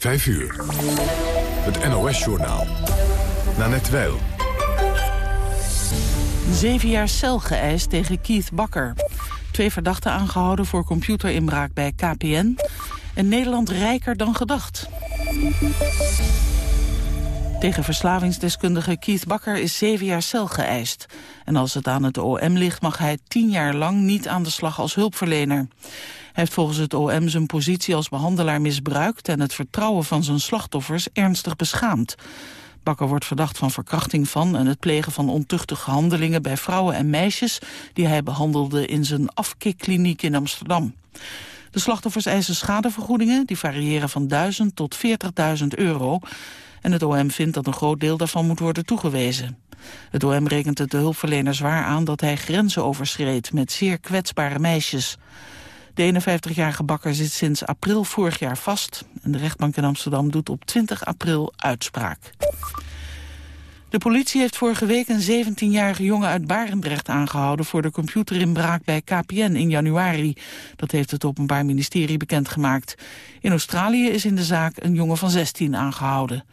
5 uur. Het NOS-journaal. Nanette Weil. Zeven jaar cel geëist tegen Keith Bakker. Twee verdachten aangehouden voor computerinbraak bij KPN. En Nederland rijker dan gedacht. Tegen verslavingsdeskundige Keith Bakker is zeven jaar cel geëist. En als het aan het OM ligt mag hij tien jaar lang niet aan de slag als hulpverlener. Heeft volgens het OM zijn positie als behandelaar misbruikt... en het vertrouwen van zijn slachtoffers ernstig beschaamd. Bakker wordt verdacht van verkrachting van en het plegen van ontuchtige handelingen bij vrouwen en meisjes die hij behandelde in zijn afkikkliniek in Amsterdam. De slachtoffers eisen schadevergoedingen, die variëren van 1000 tot 40.000 euro. En het OM vindt dat een groot deel daarvan moet worden toegewezen. Het OM rekent het de hulpverlener zwaar aan dat hij grenzen overschreed met zeer kwetsbare meisjes. De 51-jarige bakker zit sinds april vorig jaar vast. De rechtbank in Amsterdam doet op 20 april uitspraak. De politie heeft vorige week een 17-jarige jongen uit Barendrecht aangehouden... voor de computerinbraak bij KPN in januari. Dat heeft het Openbaar Ministerie bekendgemaakt. In Australië is in de zaak een jongen van 16 aangehouden.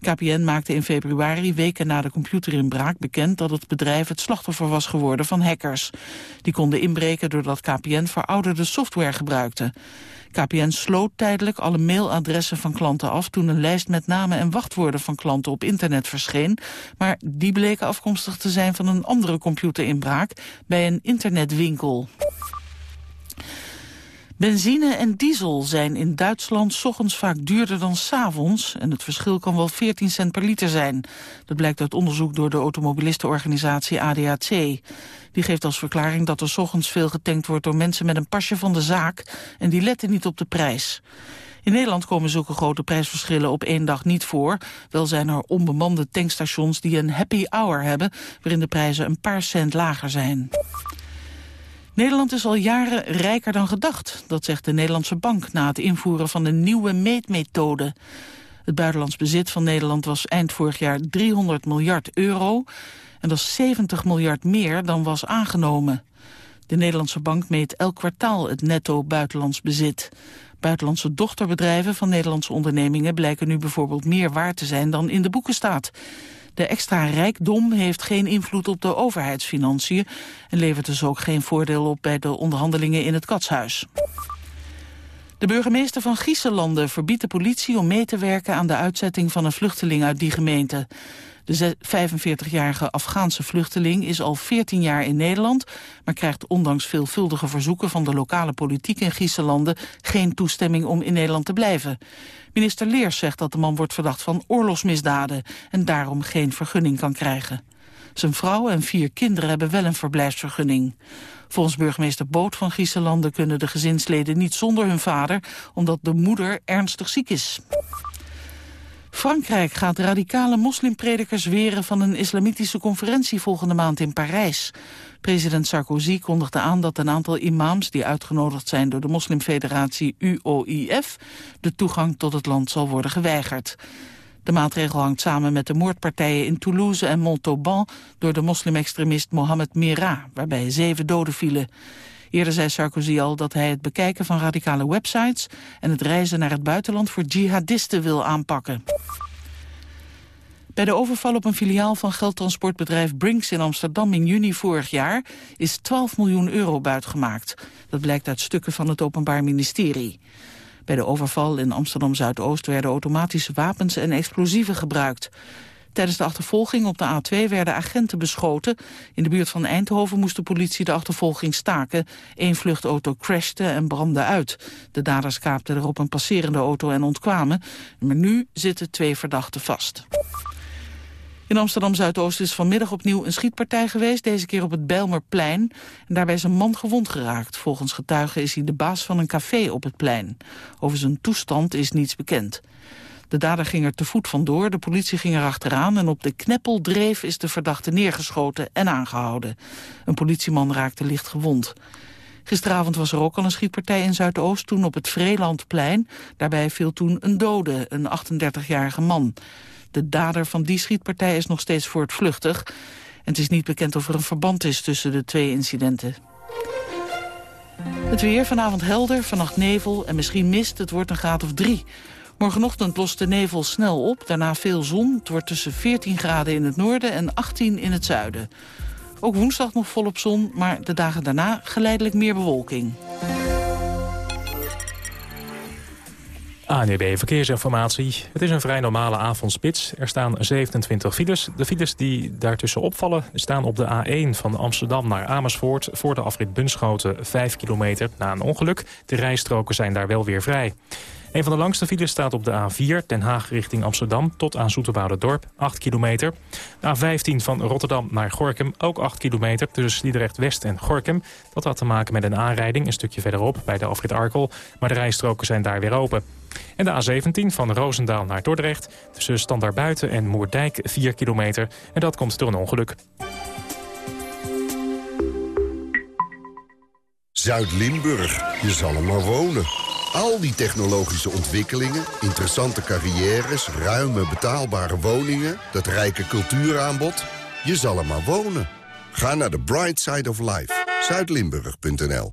KPN maakte in februari, weken na de computerinbraak, bekend dat het bedrijf het slachtoffer was geworden van hackers. Die konden inbreken doordat KPN verouderde software gebruikte. KPN sloot tijdelijk alle mailadressen van klanten af toen een lijst met namen en wachtwoorden van klanten op internet verscheen. Maar die bleken afkomstig te zijn van een andere computerinbraak bij een internetwinkel. Benzine en diesel zijn in Duitsland ochtends vaak duurder dan s avonds en het verschil kan wel 14 cent per liter zijn. Dat blijkt uit onderzoek door de automobilistenorganisatie ADAC. Die geeft als verklaring dat er ochtends veel getankt wordt door mensen met een pasje van de zaak en die letten niet op de prijs. In Nederland komen zulke grote prijsverschillen op één dag niet voor. Wel zijn er onbemande tankstations die een happy hour hebben... waarin de prijzen een paar cent lager zijn. Nederland is al jaren rijker dan gedacht, dat zegt de Nederlandse Bank na het invoeren van een nieuwe meetmethode. Het buitenlands bezit van Nederland was eind vorig jaar 300 miljard euro en dat is 70 miljard meer dan was aangenomen. De Nederlandse Bank meet elk kwartaal het netto buitenlands bezit. Buitenlandse dochterbedrijven van Nederlandse ondernemingen blijken nu bijvoorbeeld meer waard te zijn dan in de boeken staat. De extra rijkdom heeft geen invloed op de overheidsfinanciën... en levert dus ook geen voordeel op bij de onderhandelingen in het katshuis. De burgemeester van Griezenlanden verbiedt de politie om mee te werken aan de uitzetting van een vluchteling uit die gemeente. De 45-jarige Afghaanse vluchteling is al 14 jaar in Nederland... maar krijgt ondanks veelvuldige verzoeken van de lokale politiek in Griezenlanden... geen toestemming om in Nederland te blijven. Minister Leers zegt dat de man wordt verdacht van oorlogsmisdaden... en daarom geen vergunning kan krijgen. Zijn vrouw en vier kinderen hebben wel een verblijfsvergunning. Volgens burgemeester Boot van Griezenlanden kunnen de gezinsleden niet zonder hun vader... omdat de moeder ernstig ziek is. Frankrijk gaat radicale moslimpredikers weren van een islamitische conferentie volgende maand in Parijs. President Sarkozy kondigde aan dat een aantal imams die uitgenodigd zijn door de moslimfederatie UOIF de toegang tot het land zal worden geweigerd. De maatregel hangt samen met de moordpartijen in Toulouse en Montauban door de moslimextremist Mohamed Merah, waarbij zeven doden vielen. Eerder zei Sarkozy al dat hij het bekijken van radicale websites... en het reizen naar het buitenland voor jihadisten wil aanpakken. Bij de overval op een filiaal van geldtransportbedrijf Brinks in Amsterdam in juni vorig jaar is 12 miljoen euro buitgemaakt. Dat blijkt uit stukken van het Openbaar Ministerie. Bij de overval in Amsterdam-Zuidoost werden automatische wapens en explosieven gebruikt. Tijdens de achtervolging op de A2 werden agenten beschoten. In de buurt van Eindhoven moest de politie de achtervolging staken. Eén vluchtauto crashte en brandde uit. De daders kaapten er op een passerende auto en ontkwamen. Maar nu zitten twee verdachten vast. In Amsterdam-Zuidoost is vanmiddag opnieuw een schietpartij geweest, deze keer op het Bijlmerplein. En daarbij is een man gewond geraakt. Volgens getuigen is hij de baas van een café op het plein. Over zijn toestand is niets bekend. De dader ging er te voet vandoor, de politie ging er achteraan... en op de kneppeldreef is de verdachte neergeschoten en aangehouden. Een politieman raakte licht gewond. Gisteravond was er ook al een schietpartij in Zuidoost, toen op het Vreelandplein. Daarbij viel toen een dode, een 38-jarige man. De dader van die schietpartij is nog steeds voortvluchtig. En het is niet bekend of er een verband is tussen de twee incidenten. Het weer vanavond helder, vannacht nevel en misschien mist. Het wordt een graad of drie. Morgenochtend lost de nevel snel op, daarna veel zon. Het wordt tussen 14 graden in het noorden en 18 in het zuiden. Ook woensdag nog volop zon, maar de dagen daarna geleidelijk meer bewolking. ANEB Verkeersinformatie. Het is een vrij normale avondspits. Er staan 27 files. De files die daartussen opvallen staan op de A1 van Amsterdam naar Amersfoort... voor de afrit Bunschoten 5 kilometer na een ongeluk. De rijstroken zijn daar wel weer vrij. Een van de langste files staat op de A4 Den Haag richting Amsterdam... tot aan Dorp 8 kilometer. De A15 van Rotterdam naar Gorkum, ook 8 kilometer... tussen Sliedrecht West en Gorkum. Dat had te maken met een aanrijding een stukje verderop bij de afrit Arkel... maar de rijstroken zijn daar weer open. En de A17 van Roosendaal naar Dordrecht... tussen Standaard Buiten en Moerdijk 4 kilometer. En dat komt door een ongeluk. Zuid-Limburg, je zal er maar wonen. Al die technologische ontwikkelingen, interessante carrières... ruime betaalbare woningen, dat rijke cultuuraanbod... je zal er maar wonen. Ga naar de Bright Side of Life, zuidlimburg.nl.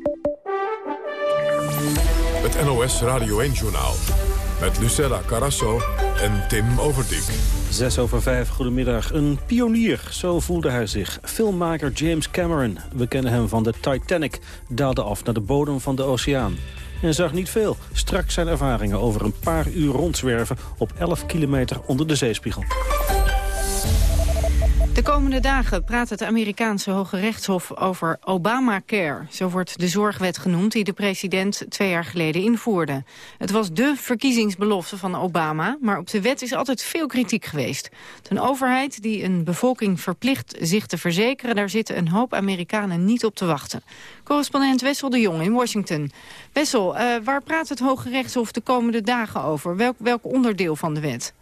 NOS Radio 1-journaal. Met Lucella Carasso en Tim Overdijk. 6 over 5, goedemiddag. Een pionier, zo voelde hij zich. Filmmaker James Cameron, we kennen hem van de Titanic... daalde af naar de bodem van de oceaan. En zag niet veel. Straks zijn ervaringen over een paar uur rondzwerven... op 11 kilometer onder de zeespiegel. De komende dagen praat het Amerikaanse Hoge Rechtshof over Obamacare. Zo wordt de zorgwet genoemd die de president twee jaar geleden invoerde. Het was de verkiezingsbelofte van Obama, maar op de wet is altijd veel kritiek geweest. Een overheid die een bevolking verplicht zich te verzekeren... daar zitten een hoop Amerikanen niet op te wachten. Correspondent Wessel de Jong in Washington. Wessel, uh, waar praat het Hoge Rechtshof de komende dagen over? Welk, welk onderdeel van de wet?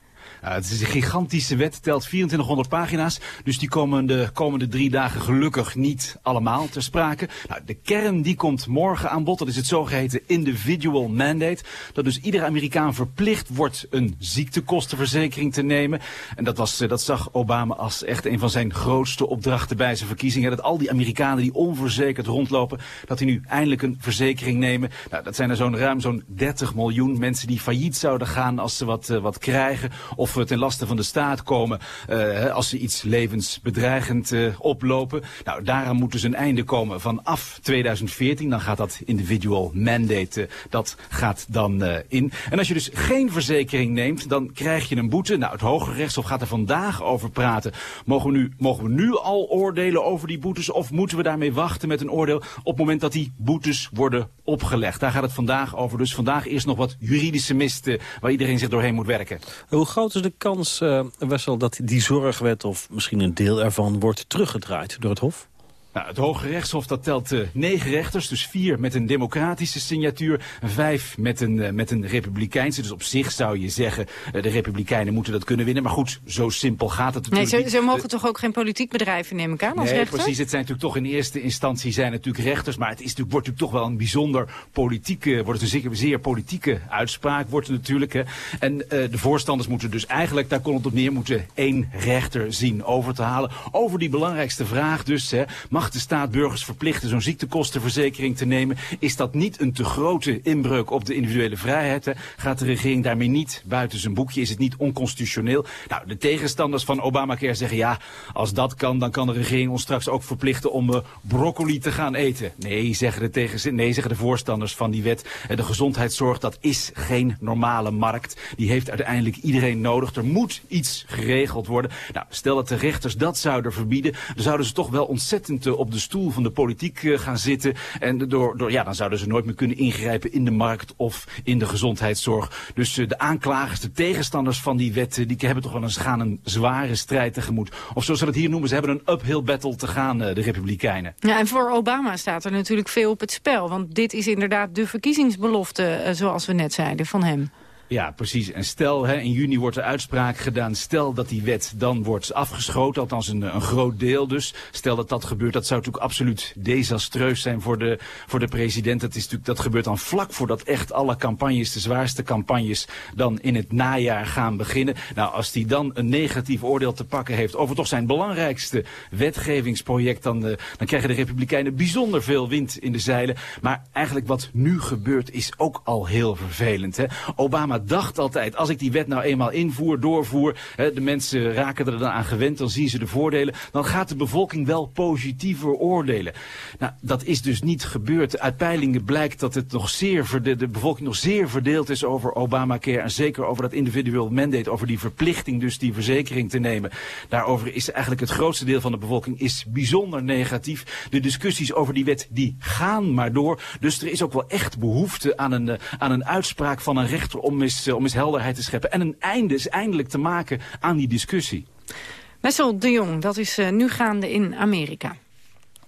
Uh, het is een gigantische wet, telt 2400 pagina's. Dus die komen de komende drie dagen gelukkig niet allemaal ter sprake. Nou, de kern die komt morgen aan bod. Dat is het zogeheten individual mandate. Dat dus iedere Amerikaan verplicht wordt een ziektekostenverzekering te nemen. En dat, was, uh, dat zag Obama als echt een van zijn grootste opdrachten bij zijn verkiezingen. Dat al die Amerikanen die onverzekerd rondlopen, dat die nu eindelijk een verzekering nemen. Nou, dat zijn er zo'n ruim zo'n 30 miljoen mensen die failliet zouden gaan als ze wat, uh, wat krijgen. Of ten laste van de staat komen uh, als ze iets levensbedreigend uh, oplopen. Nou, daaraan moeten ze een einde komen vanaf 2014. Dan gaat dat individual mandate, uh, dat gaat dan in. En als je dus geen verzekering neemt, dan krijg je een boete. Nou, het Hoge Rechtshof gaat er vandaag over praten. Mogen we, nu, mogen we nu al oordelen over die boetes of moeten we daarmee wachten met een oordeel op het moment dat die boetes worden opgelegd? Daar gaat het vandaag over. Dus vandaag eerst nog wat juridische misten waar iedereen zich doorheen moet werken. Groot is de kans, uh, Wessel, dat die zorgwet... of misschien een deel ervan wordt teruggedraaid door het Hof? Nou, het Hoge Rechtshof dat telt uh, negen rechters, dus vier met een democratische signatuur, vijf met een, uh, met een republikeinse. Dus op zich zou je zeggen, uh, de republikeinen moeten dat kunnen winnen. Maar goed, zo simpel gaat het natuurlijk nee, ze, ze mogen toch ook geen politiek bedrijven nemen aan als nee, rechter? precies. Het zijn natuurlijk toch in eerste instantie zijn natuurlijk rechters. Maar het is natuurlijk, wordt natuurlijk toch wel een bijzonder politieke, wordt het een zeer, zeer politieke uitspraak wordt het natuurlijk. Hè. En de voorstanders moeten dus eigenlijk, daar kon het op neer, moeten één rechter zien over te halen. Over die belangrijkste vraag dus, hè, mag de staat burgers verplichten zo'n ziektekostenverzekering te nemen? Is dat niet een te grote inbreuk op de individuele vrijheid? Gaat de regering daarmee niet buiten zijn boekje? Is het niet onconstitutioneel? Nou, de tegenstanders van Obamacare zeggen ja, als dat kan, dan kan de regering ons straks ook verplichten om uh, broccoli te gaan eten. Nee, zeggen de, tegen, nee, zeggen de voorstanders van die wet. De gezondheidszorg, dat is geen normale markt. Die heeft uiteindelijk iedereen nodig. Er moet iets geregeld worden. Nou, stel dat de rechters dat zouden verbieden, dan zouden ze toch wel ontzettend op de stoel van de politiek uh, gaan zitten. En door, door, ja, dan zouden ze nooit meer kunnen ingrijpen in de markt of in de gezondheidszorg. Dus uh, de aanklagers, de tegenstanders van die wet, die hebben toch wel eens gaan een zware strijd tegemoet. Of zoals ze het hier noemen, ze hebben een uphill battle te gaan, de republikeinen. Ja, en voor Obama staat er natuurlijk veel op het spel. Want dit is inderdaad de verkiezingsbelofte, zoals we net zeiden, van hem. Ja, precies. En stel, hè, in juni wordt de uitspraak gedaan. Stel dat die wet dan wordt afgeschoten, althans een, een groot deel dus. Stel dat dat gebeurt, dat zou natuurlijk absoluut desastreus zijn voor de, voor de president. Dat, is natuurlijk, dat gebeurt dan vlak voordat echt alle campagnes, de zwaarste campagnes, dan in het najaar gaan beginnen. Nou, als die dan een negatief oordeel te pakken heeft over toch zijn belangrijkste wetgevingsproject, dan, uh, dan krijgen de Republikeinen bijzonder veel wind in de zeilen. Maar eigenlijk wat nu gebeurt is ook al heel vervelend. Hè? Obama dacht altijd, als ik die wet nou eenmaal invoer, doorvoer, hè, de mensen raken er dan aan gewend, dan zien ze de voordelen, dan gaat de bevolking wel positiever oordelen. Nou, dat is dus niet gebeurd. Uit peilingen blijkt dat het nog zeer de bevolking nog zeer verdeeld is over Obamacare en zeker over dat individueel mandate, over die verplichting dus die verzekering te nemen. Daarover is eigenlijk het grootste deel van de bevolking is bijzonder negatief. De discussies over die wet die gaan maar door. Dus er is ook wel echt behoefte aan een, uh, aan een uitspraak van een rechter om eens, uh, om eens helderheid te scheppen. En een einde is eindelijk te maken aan die discussie. Wessel de Jong, dat is uh, nu gaande in Amerika.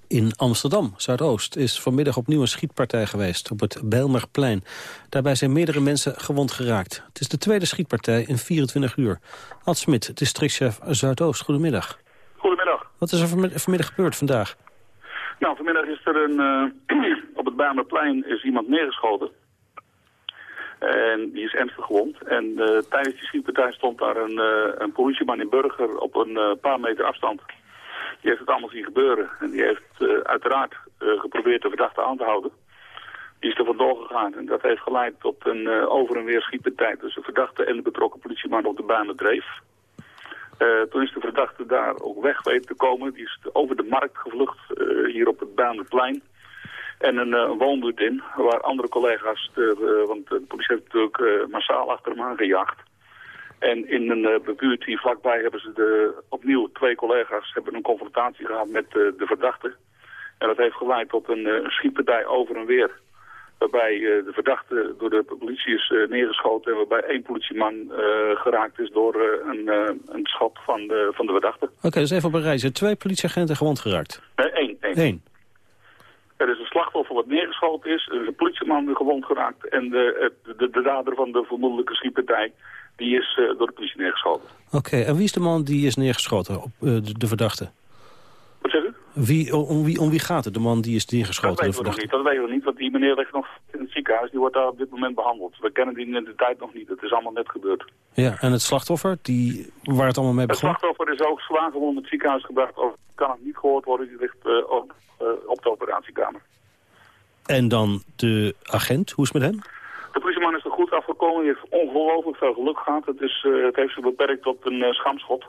In Amsterdam, Zuidoost, is vanmiddag opnieuw een schietpartij geweest op het Bijlmerplein. Daarbij zijn meerdere mensen gewond geraakt. Het is de tweede schietpartij in 24 uur. Ad Smit, districtchef Zuidoost, goedemiddag. Goedemiddag. Wat is er vanmiddag gebeurd vandaag? Nou, vanmiddag is er een, uh, op het Bijlmerplein is iemand neergeschoten. En die is ernstig gewond. En uh, tijdens die schietpartij stond daar een, uh, een politieman in Burger op een uh, paar meter afstand. Die heeft het allemaal zien gebeuren. En die heeft uiteraard geprobeerd de verdachte aan te houden. Die is er vandoor gegaan. En dat heeft geleid tot een over- en weer schietpartij tussen de verdachte en de betrokken politieman op de baan dreef. toen is de verdachte daar ook weg weten te komen. Die is over de markt gevlucht, hier op het Baanderplein en een uh, woonbuurt in, waar andere collega's, de, uh, want de politie heeft natuurlijk uh, massaal achter hem aangejaagd. En in een buurt hier vlakbij hebben ze de, opnieuw twee collega's hebben een confrontatie gehad met de verdachte. En dat heeft geleid tot een schietpartij over en weer. Waarbij de verdachte door de politie is neergeschoten en waarbij één politieman geraakt is door een, een schot van de, van de verdachte. Oké, okay, dus even op een rij. Zijn twee politieagenten gewond geraakt? Nee, één. één. Eén. Er is een slachtoffer wat neergeschoten is, er is een politieman gewond geraakt en de, de, de dader van de vermoedelijke schietpartij die is uh, door de politie neergeschoten. Oké, en wie is de man die is neergeschoten, op, de, de, verdachte? Wie, om, wie, om wie gaat het, de man die is neergeschoten? Dat weten we nog niet, dat weten we niet, want die meneer ligt nog in het ziekenhuis, die wordt daar op dit moment behandeld. We kennen die identiteit nog niet, het is allemaal net gebeurd. Ja, en het slachtoffer, die, waar het allemaal mee begon? Het slachtoffer is ook zwaar gewond in het ziekenhuis gebracht, of kan het niet gehoord worden, die ligt uh, op, op de operatiekamer. En dan de agent, hoe is het met hem? De politieman is er goed afgekomen. Die heeft ongelooflijk veel geluk gehad. Het, is, uh, het heeft zich beperkt tot een schamschot.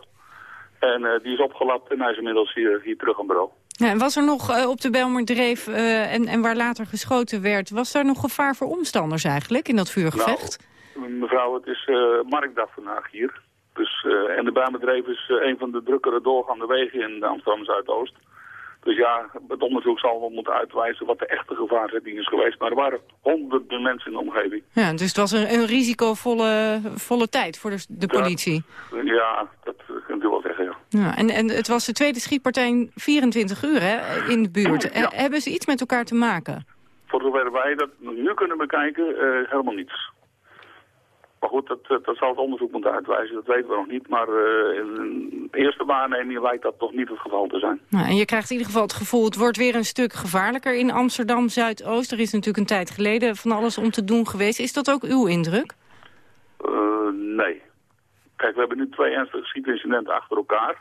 En uh, die is opgelapt en hij is inmiddels hier, hier terug aan bureau. Ja, en was er nog op de Belmerdreef en, en waar later geschoten werd... was daar nog gevaar voor omstanders eigenlijk in dat vuurgevecht? Nou, mevrouw, het is marktdag vandaag hier. Dus, en de Belmerdreef is een van de drukkere doorgaande wegen in de Amsterdam Zuidoost. Dus ja, het onderzoek zal wel moeten uitwijzen wat de echte gevaarzetting is geweest. Maar er waren honderden mensen in de omgeving. Ja, dus het was een, een risicovolle volle tijd voor de, de politie. Ja, ja dat kunt u wel zeggen, ja. en, en het was de tweede schietpartij in 24 uur hè, in de buurt. Ja. Hebben ze iets met elkaar te maken? Voor zover wij dat nu kunnen bekijken, uh, helemaal niets. Maar goed, dat, dat zal het onderzoek moeten uitwijzen, dat weten we nog niet. Maar uh, in eerste waarneming lijkt dat toch niet het geval te zijn. Nou, en je krijgt in ieder geval het gevoel, het wordt weer een stuk gevaarlijker in Amsterdam Zuidoost. Er is natuurlijk een tijd geleden van alles om te doen geweest. Is dat ook uw indruk? Uh, nee. Kijk, we hebben nu twee ernstige schietincidenten achter elkaar.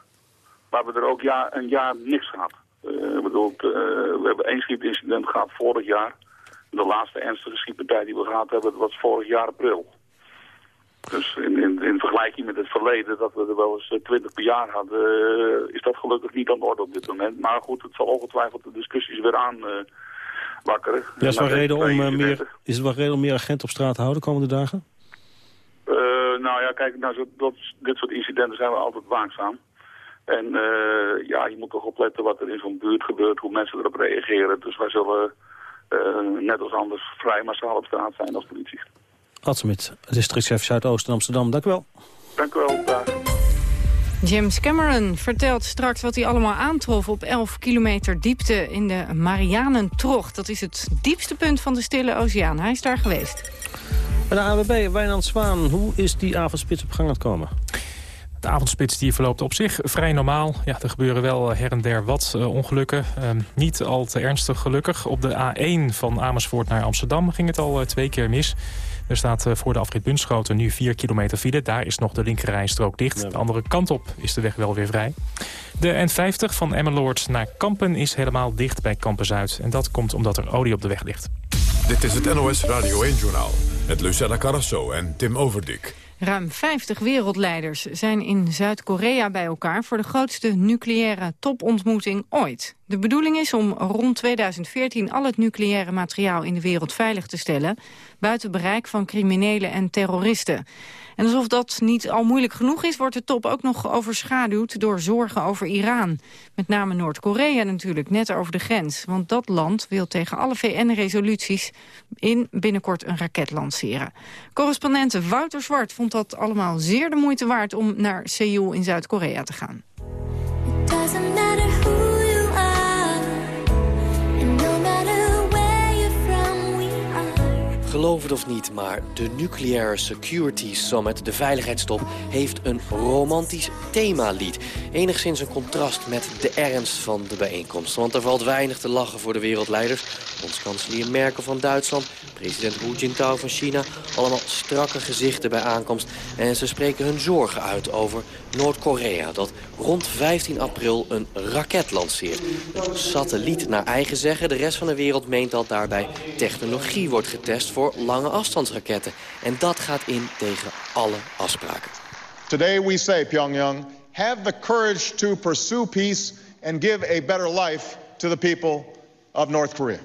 Maar we hebben er ook jaar, een jaar niks gehad. Uh, bedoel, we hebben één schietincident gehad vorig jaar. De laatste ernstige schietpartij die we gehad hebben, was vorig jaar april. Dus in, in, in, vergelijking met het verleden, dat we er wel eens twintig per jaar hadden, uh, is dat gelukkig niet aan de orde op dit moment. Maar goed, het zal ongetwijfeld de discussies weer aan uh, wakkeren. Ja, is, wel reden om, meer, is het wel reden om meer agenten op straat te houden de komende dagen? Nou ja, kijk, nou, zo, dat, dit soort incidenten zijn we altijd waakzaam. En ja, je moet toch opletten wat er in zo'n buurt gebeurt, hoe mensen erop reageren. Dus wij zullen net als anders vrij massaal op straat zijn als politie. Ad Smit, districtchef Zuidoosten Amsterdam. Dank u wel. Dank u wel. Dag. James Cameron vertelt straks wat hij allemaal aantrof op 11 kilometer diepte in de Marianentrog. Dat is het diepste punt van de Stille Oceaan. Hij is daar geweest. Bij de AWB, Wijnand Zwaan, hoe is die avondspits op gang aan het komen? De avondspits die verloopt op zich vrij normaal. Ja, er gebeuren wel her en der wat uh, ongelukken. Uh, niet al te ernstig gelukkig. Op de A1 van Amersfoort naar Amsterdam ging het al uh, twee keer mis. Er staat voor de afrit Bunschoten nu 4 kilometer file. Daar is nog de linkerrijstrook dicht. De andere kant op is de weg wel weer vrij. De N50 van Emmeloord naar Kampen is helemaal dicht bij Kampen-Zuid. En dat komt omdat er olie op de weg ligt. Dit is het NOS Radio 1-journaal met Lucella Carrasso en Tim Overdik. Ruim 50 wereldleiders zijn in Zuid-Korea bij elkaar... voor de grootste nucleaire topontmoeting ooit. De bedoeling is om rond 2014 al het nucleaire materiaal in de wereld veilig te stellen... buiten bereik van criminelen en terroristen. En alsof dat niet al moeilijk genoeg is, wordt de top ook nog overschaduwd door zorgen over Iran. Met name Noord-Korea natuurlijk, net over de grens. Want dat land wil tegen alle VN-resoluties in binnenkort een raket lanceren. Correspondent Wouter Zwart vond dat allemaal zeer de moeite waard om naar Seoul in Zuid-Korea te gaan. Geloof het of niet, maar de Nuclear Security Summit, de veiligheidstop, heeft een romantisch themalied. Enigszins een contrast met de ernst van de bijeenkomst. Want er valt weinig te lachen voor de wereldleiders. Ons kanselier Merkel van Duitsland, president Hu Jintao van China... allemaal strakke gezichten bij aankomst. En ze spreken hun zorgen uit over Noord-Korea... dat rond 15 april een raket lanceert. Een satelliet naar eigen zeggen. De rest van de wereld meent dat daarbij technologie wordt getest... voor lange afstandsraketten. En dat gaat in tegen alle afspraken. Today we say, Pyongyang, have the courage to pursue peace... and give a better life to the people of North Korea.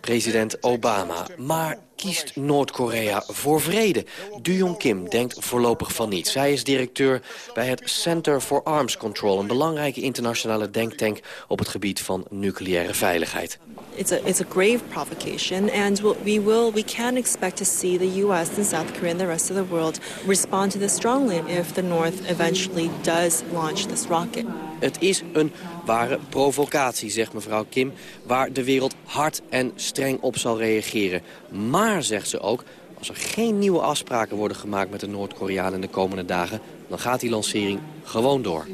President Obama. Maar kiest Noord-Korea voor vrede? Du Kim denkt voorlopig van niet. Zij is directeur bij het Center for Arms Control... een belangrijke internationale denktank op het gebied van nucleaire veiligheid. It's a, it's a grave provocation, and we will we can expect to see the U.S. and South Korea and the rest of the world respond to this strongly if the North eventually does launch this rocket. Het is een ware provocatie, zegt mevrouw Kim, waar de wereld hard en streng op zal reageren. Maar, zegt ze ook, als er geen nieuwe afspraken worden gemaakt met de Noord-Koreanen de komende dagen, dan gaat die lancering gewoon door.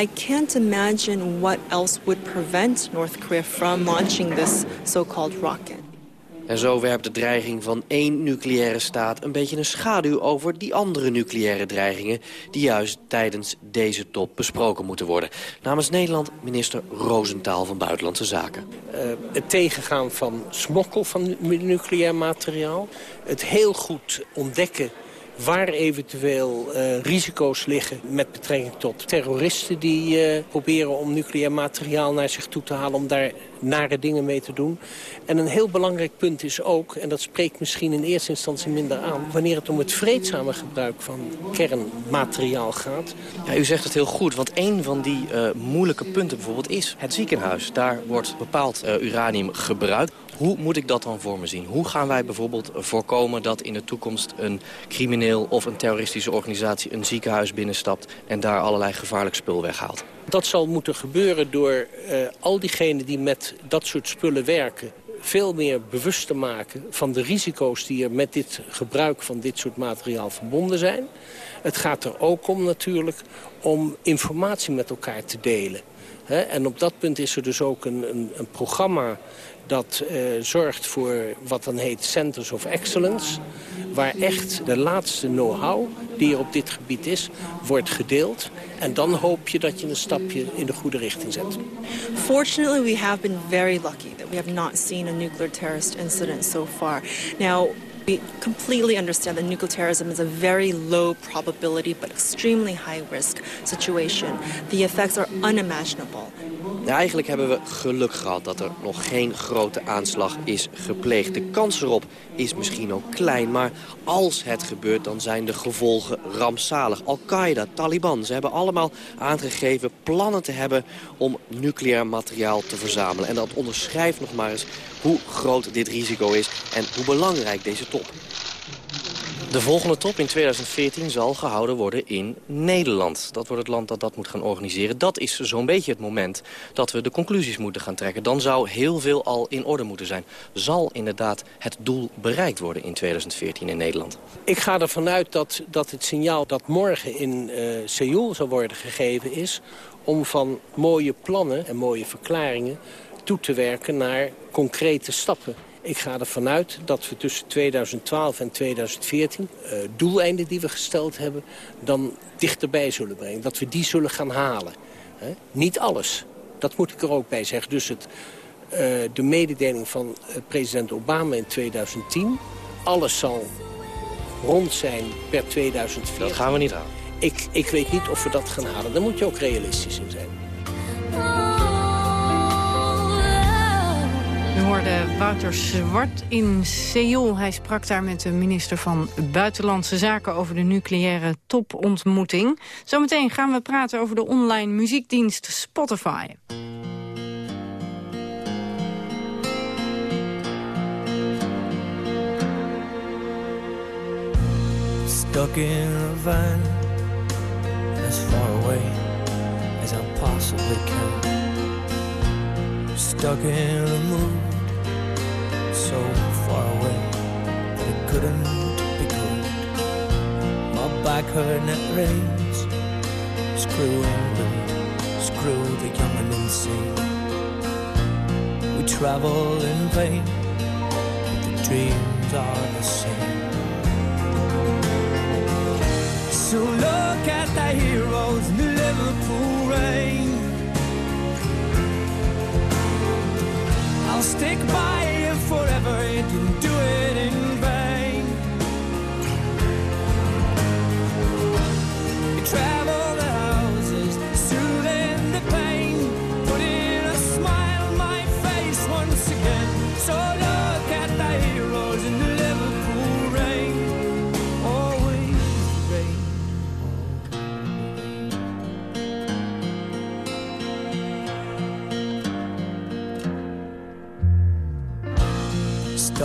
I can't imagine what else would prevent North Korea from launching this so-called rocket. En zo werpt de dreiging van één nucleaire staat een beetje een schaduw over die andere nucleaire dreigingen die juist tijdens deze top besproken moeten worden. Namens Nederland minister Rosentaal van Buitenlandse Zaken. Uh, het tegengaan van smokkel van nucleair materiaal. Het heel goed ontdekken waar eventueel uh, risico's liggen met betrekking tot terroristen die uh, proberen om nucleair materiaal naar zich toe te halen om daar nare dingen mee te doen. En een heel belangrijk punt is ook, en dat spreekt misschien in eerste instantie minder aan... wanneer het om het vreedzame gebruik van kernmateriaal gaat. Ja, u zegt het heel goed, want een van die uh, moeilijke punten bijvoorbeeld is het ziekenhuis. Daar wordt bepaald uranium gebruikt. Hoe moet ik dat dan voor me zien? Hoe gaan wij bijvoorbeeld voorkomen dat in de toekomst een crimineel of een terroristische organisatie een ziekenhuis binnenstapt en daar allerlei gevaarlijk spul weghaalt? Dat zal moeten gebeuren door uh, al diegenen die met dat soort spullen werken veel meer bewust te maken van de risico's die er met dit gebruik van dit soort materiaal verbonden zijn. Het gaat er ook om natuurlijk om informatie met elkaar te delen. En op dat punt is er dus ook een, een, een programma dat uh, zorgt voor wat dan heet Centers of Excellence. Waar echt de laatste know-how die er op dit gebied is, wordt gedeeld. En dan hoop je dat je een stapje in de goede richting zet. Fortunately, we have been very lucky that we have not seen a nuclear terrorist incident so far. Now, we completely understand that nuclear terrorism is a very low probability but extremely high risk situation. The effects are unimaginable. eigenlijk hebben we geluk gehad dat er nog geen grote aanslag is gepleegd. De kans erop is misschien ook klein, maar als het gebeurt... dan zijn de gevolgen rampzalig. Al-Qaeda, Taliban, ze hebben allemaal aangegeven plannen te hebben... om nucleair materiaal te verzamelen. En dat onderschrijft nog maar eens hoe groot dit risico is... en hoe belangrijk deze De volgende top in 2014 zal gehouden worden in Nederland. Dat wordt het land dat dat moet gaan organiseren. Dat is zo'n beetje het moment dat we de conclusies moeten gaan trekken. Dan zou heel veel al in orde moeten zijn. Zal inderdaad het doel bereikt worden in 2014 in Nederland? Ik ga ervan uit dat, dat het signaal dat morgen in uh, Seoul zal worden gegeven is... om van mooie plannen en mooie verklaringen toe te werken naar concrete stappen. Ik ga ervan uit dat we tussen 2012 en 2014... Uh, doeleinden die we gesteld hebben, dan dichterbij zullen brengen. Dat we die zullen gaan halen. He? Niet alles. Dat moet ik er ook bij zeggen. Dus het, uh, de mededeling van uh, president Obama in 2010... alles zal rond zijn per 2014. Dat gaan we niet halen. Ik, ik weet niet of we dat gaan halen. Daar moet je ook realistisch in zijn. Hoorden Wouter Zwart in Seoul. Hij sprak daar met de minister van Buitenlandse Zaken... over de nucleaire topontmoeting. Zometeen gaan we praten over de online muziekdienst Spotify. Stuck in a van As far away as I possibly can Stuck in a so far away that it couldn't be good. My back hurt and it rains. Screw England, screw the young and insane. We travel in vain, but the dreams are the same. So look at the heroes in the Liverpool rain. I'll stick by you forever. You didn't do it in vain.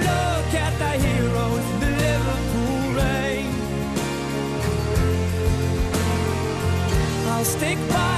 Look at the heroes the Liverpool rain. I'll stick by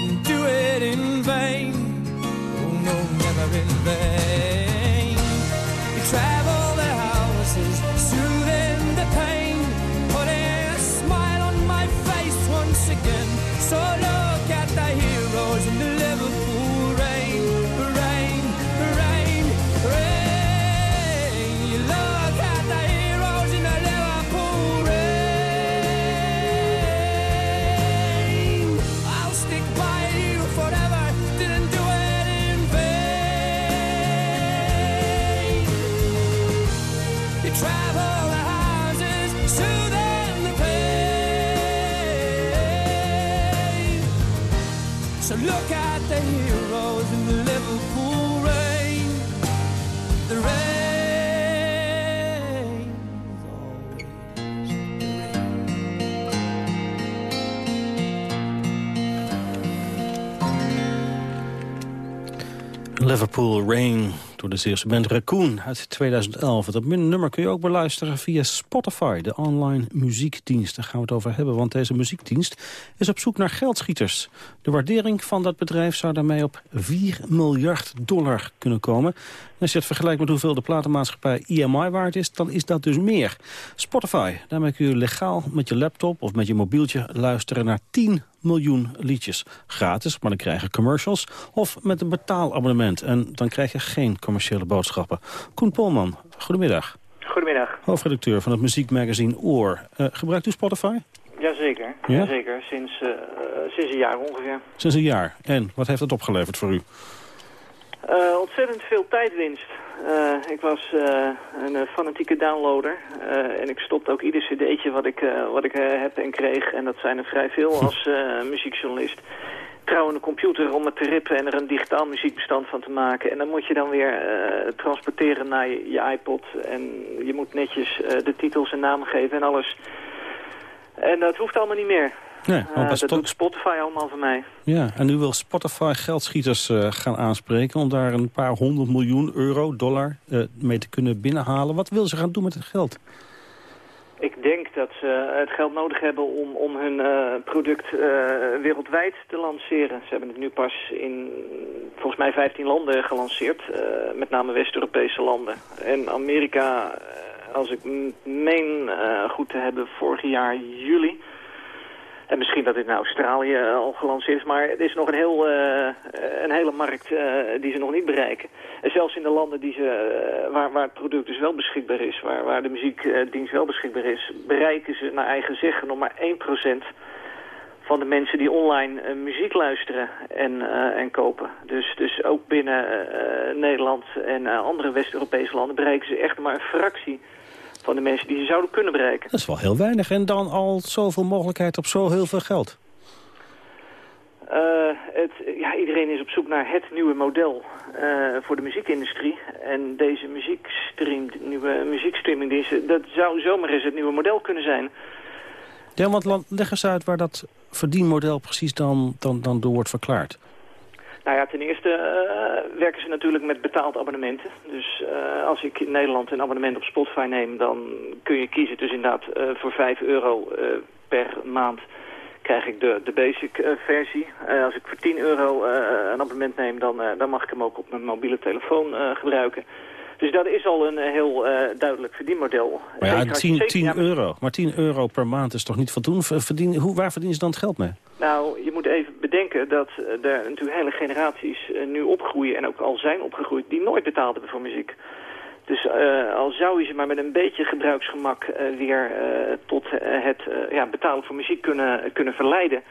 Do it in vain. Oh no, never in vain. You travel the houses, soothing the pain, putting a smile on my face once again. So the heroes in the Liverpool rain. The rain. Liverpool Rain door de Zeerse band Raccoon uit 2011. Dat nummer kun je ook beluisteren via Spotify, de online muziekdienst. Daar gaan we het over hebben, want deze muziekdienst is op zoek naar geldschieters. De waardering van dat bedrijf zou daarmee op 4 miljard dollar kunnen komen. Als je het vergelijkt met hoeveel de platenmaatschappij EMI waard is, dan is dat dus meer. Spotify, daarmee kun je legaal met je laptop of met je mobieltje luisteren naar 10 miljoen liedjes. Gratis, maar dan krijg je commercials. Of met een betaalabonnement. En dan krijg je geen commerciële boodschappen. Koen Polman, goedemiddag. Goedemiddag. Hoofdredacteur van het muziekmagazine Oor. Uh, gebruikt u Spotify? Jazeker, Ja? Jazeker. Sinds, eh, eh, sinds een jaar ongeveer. Sinds een jaar. En wat heeft dat opgeleverd voor u? Eh, ontzettend veel tijdwinst. Eh, ik was eh, een fanatieke downloader. En ik stopte ook ieder cd'tje wat ik, wat ik heb en kreeg. En dat zijn er vrij veel als muziekjournalist. Trouw in de computer om het te rippen en er een digitaal muziekbestand van te maken. En dan moet je dan weer transporteren naar je, je iPod. En je moet netjes de titels en namen geven en alles. En dat hoeft allemaal niet meer. Nee, bij dat doet Spotify allemaal voor mij. Ja, en u wil Spotify geldschieters eh, gaan aanspreken... om daar een paar honderd miljoen euro, dollar, eh, mee te kunnen binnenhalen. Wat wil ze gaan doen met het geld? Ik denk dat ze het geld nodig hebben om, om hun product wereldwijd te lanceren. Ze hebben het nu pas in volgens mij 15 landen gelanceerd. met name West-Europese landen. En Amerika, als ik meen goed te hebben, vorig jaar juli... En misschien dat dit in Australië eh, al gelanceerd is, maar het is nog een, heel, eh, een hele markt eh, die ze nog niet bereiken. En zelfs in de landen die ze, eh, waar, waar het product dus wel beschikbaar is, waar, waar de muziekdienst wel beschikbaar is, bereiken ze naar eigen zeggen nog maar 1% van de mensen die online eh, muziek luisteren en, eh, en kopen. Dus, dus ook binnen eh, Nederland en eh, andere West-Europese landen bereiken ze echt maar een fractie van de mensen die ze zouden kunnen bereiken. Dat is wel heel weinig. En dan al zoveel mogelijkheid op zo heel veel geld. Eh, het, ja, iedereen is op zoek naar het nieuwe model eh, voor de muziekindustrie. En deze muziekstream, nieuwe muziekstreamingdiensten, dat zou zomaar eens het nieuwe model kunnen zijn. Ja, want leg eens uit waar dat verdienmodel precies dan, dan, dan door wordt verklaard. Nou ja, ten eerste eh, werken ze natuurlijk met betaald abonnementen. Dus eh, als ik in Nederland een abonnement op Spotify neem, dan kun je kiezen dus inderdaad eh, voor 5 euro per maand krijg ik de, de basic versie. Als ik voor 10 euro een abonnement neem, dan, dan mag ik hem ook op mijn mobiele telefoon gebruiken. Dus dat is al een eh, heel eh, duidelijk verdienmodel. Maar ja, Zeker als je 10, zeker- 10 ja, maar- euro. Maar 10 euro per maand is toch niet voldoende? Ver- Verdien, hoe, waar verdienen ze dan het geld mee? Nou, je moet even bedenken dat eh, er natuurlijk hele generaties nu opgroeien en ook al zijn opgegroeid die nooit betaald hebben voor muziek. Dus al zou je ze maar met een beetje gebruiksgemak weer tot het ja, betalen voor muziek kunnen, kunnen verleiden,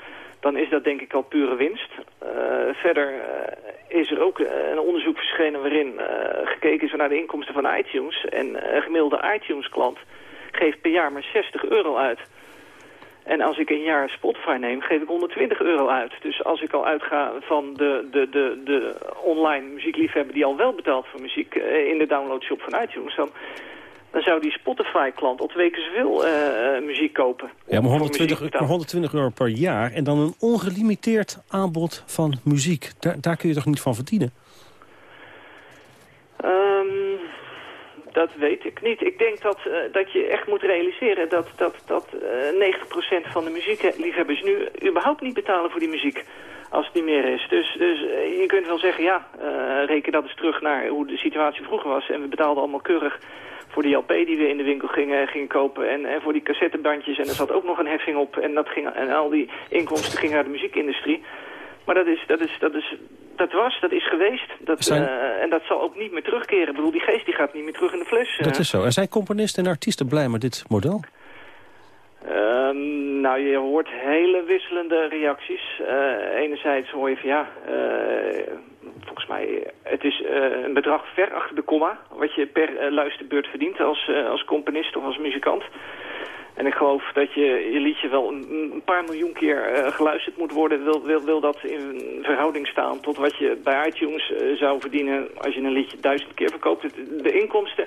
dan is dat denk ik al pure winst. Eh, verder eh, is er ook eh, een onderzoek verschenen waarin gekeken is naar de inkomsten van iTunes. En een gemiddelde iTunes-klant geeft per jaar maar 60 euro uit. En als ik een jaar Spotify neem, geef ik 120 euro uit. Dus als ik al uitga van de, de, de, de online muziekliefhebber die al wel betaalt voor muziek in de downloadshop van iTunes, dan, dan zou die Spotify-klant al twee keer zoveel eh, muziek kopen. Ja, maar Voor 120, muziek maar 120 euro per jaar en dan een ongelimiteerd aanbod van muziek. Daar, daar kun je toch niet van verdienen? Ehm, dat weet ik niet. Ik denk dat, eh, dat je echt moet realiseren dat, dat, dat eh 90% van de muziekliefhebbers nu überhaupt niet betalen voor die muziek. Als het niet meer is. Dus, dus je kunt wel zeggen, ja, reken dat eens terug naar hoe de situatie vroeger was. En we betaalden allemaal keurig voor die LP die we in de winkel gingen, gingen kopen. En, en voor die cassettebandjes. En er zat ook nog een heffing op. En, dat ging, en al die inkomsten gingen naar de muziekindustrie. Maar dat is, dat is, dat is, dat was, dat is geweest. Dat, Zijn- eh, en dat zal ook niet meer terugkeren. Ik bedoel, die geest die gaat niet meer terug in de fles. eh. Dat is zo. En zijn componisten en artiesten blij met dit model? Ehm, nou, je hoort hele wisselende reacties. Eh, enerzijds hoor je van ja, eh, volgens mij, het is eh, een bedrag ver achter de komma... wat je per eh, luisterbeurt verdient als, eh, als componist of als muzikant. En ik geloof dat je je liedje wel een, een paar miljoen keer eh, geluisterd moet worden. Wil, wil, wil dat in verhouding staan tot wat je bij iTunes eh, zou verdienen... als je een liedje duizend keer verkoopt. Het- De inkomsten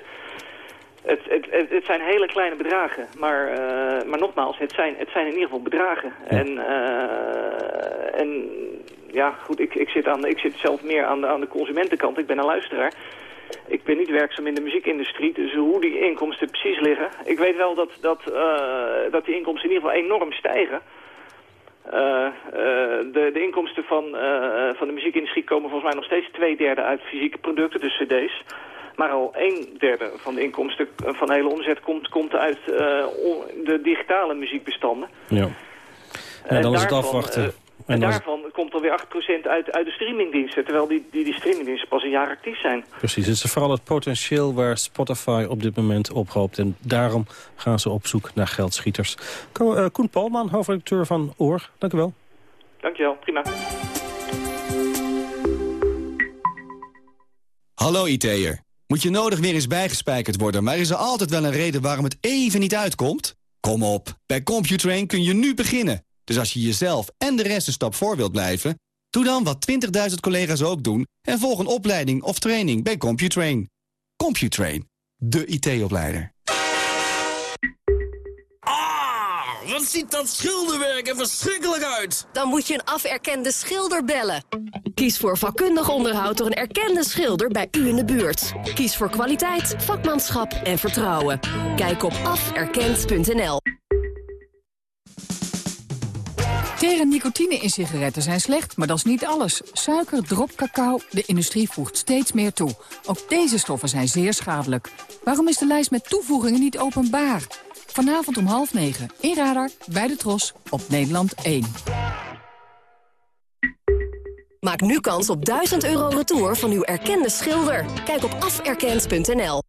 het, het, het, zijn hele kleine bedragen, maar, eh, maar nogmaals, het zijn, het zijn in ieder geval bedragen. En, eh, en ja, goed, ik, ik, zit aan, ik zit zelf meer aan de, aan de consumentenkant. Ik ben een luisteraar. Ik ben niet werkzaam in de muziekindustrie, dus hoe die inkomsten precies liggen. Ik weet wel dat, dat, uh, dat die inkomsten in ieder geval enorm stijgen. Uh, uh, de, de inkomsten van, van de muziekindustrie komen volgens mij nog steeds twee derde uit fysieke producten, dus cd's. Maar al een derde van de inkomsten van de hele omzet komt, komt uit de digitale muziekbestanden. Ja. En dan is het afwachten. En, daarvan komt alweer 8% uit, uit de streamingdiensten. Terwijl die, die, die streamingdiensten pas een jaar actief zijn. Precies, het is vooral het potentieel waar Spotify op dit moment ophoopt. En daarom gaan ze op zoek naar geldschieters. Ko, uh, Koen Palman, hoofdredacteur van OOR. Dank u wel. Dankjewel, prima. Hallo IT'er. Moet je nodig weer eens bijgespijkerd worden... maar is er altijd wel een reden waarom het even niet uitkomt? Kom op, bij Computrain kun je nu beginnen. Dus als je jezelf en de rest een stap voor wilt blijven... doe dan wat 20.000 collega's ook doen... en volg een opleiding of training bij Computrain. Computrain, de IT-opleider. Ah, wat ziet dat schilderwerk er verschrikkelijk uit! Dan moet je een aferkende schilder bellen. Kies voor vakkundig onderhoud door een erkende schilder bij u in de buurt. Kies voor kwaliteit, vakmanschap en vertrouwen. Kijk op aferkend.nl. Tegen nicotine in sigaretten zijn slecht, maar dat is niet alles. Suiker, drop, cacao, de industrie voegt steeds meer toe. Ook deze stoffen zijn zeer schadelijk. Waarom is de lijst met toevoegingen niet openbaar? Vanavond om half negen, in Radar, bij de Tros, op Nederland 1. Maak nu kans op 1000 euro retour van uw erkende schilder. Kijk op aferkend.nl.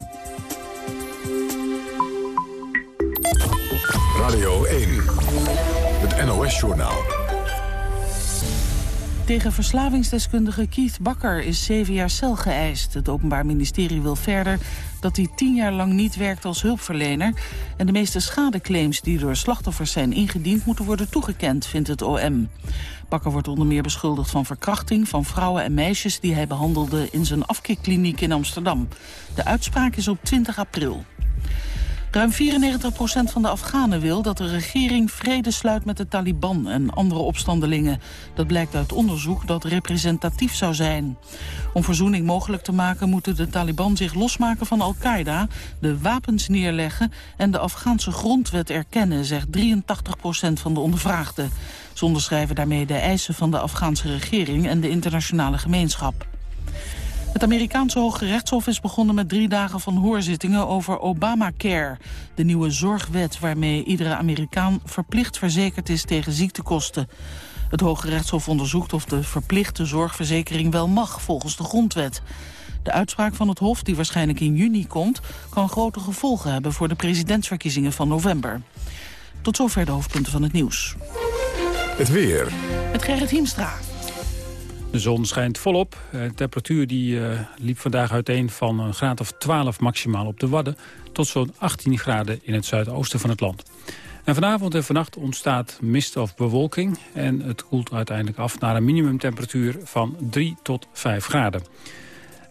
Radio 1. NOS-journaal. Tegen verslavingsdeskundige Keith Bakker is zeven jaar cel geëist. Het Openbaar Ministerie wil verder dat hij tien jaar lang niet werkt als hulpverlener... en de meeste schadeclaims die door slachtoffers zijn ingediend... moeten worden toegekend, vindt het OM. Bakker wordt onder meer beschuldigd van verkrachting van vrouwen en meisjes... die hij behandelde in zijn afkikkliniek in Amsterdam. De uitspraak is op 20 april. Ruim 94% van de Afghanen wil dat de regering vrede sluit met de Taliban en andere opstandelingen. Dat blijkt uit onderzoek dat representatief zou zijn. Om verzoening mogelijk te maken moeten de Taliban zich losmaken van Al-Qaeda, de wapens neerleggen en de Afghaanse grondwet erkennen, zegt 83% van de ondervraagden. Ze onderschrijven daarmee de eisen van de Afghaanse regering en de internationale gemeenschap. Het Amerikaanse Hoge Rechtshof is begonnen met drie dagen van hoorzittingen over Obamacare. De nieuwe zorgwet waarmee iedere Amerikaan verplicht verzekerd is tegen ziektekosten. Het Hoge Rechtshof onderzoekt of de verplichte zorgverzekering wel mag volgens de grondwet. De uitspraak van het Hof, die waarschijnlijk in juni komt... kan grote gevolgen hebben voor de presidentsverkiezingen van november. Tot zover de hoofdpunten van het nieuws. Het weer. Met Gerrit Hiemstra. De zon schijnt volop. Eh, de temperatuur die, uh, liep vandaag uiteen van een graad of 12 maximaal op de Wadden... tot zo'n 18 graden in het zuidoosten van het land. En vanavond en vannacht ontstaat mist of bewolking... en het koelt uiteindelijk af naar een minimumtemperatuur van 3 tot 5 graden.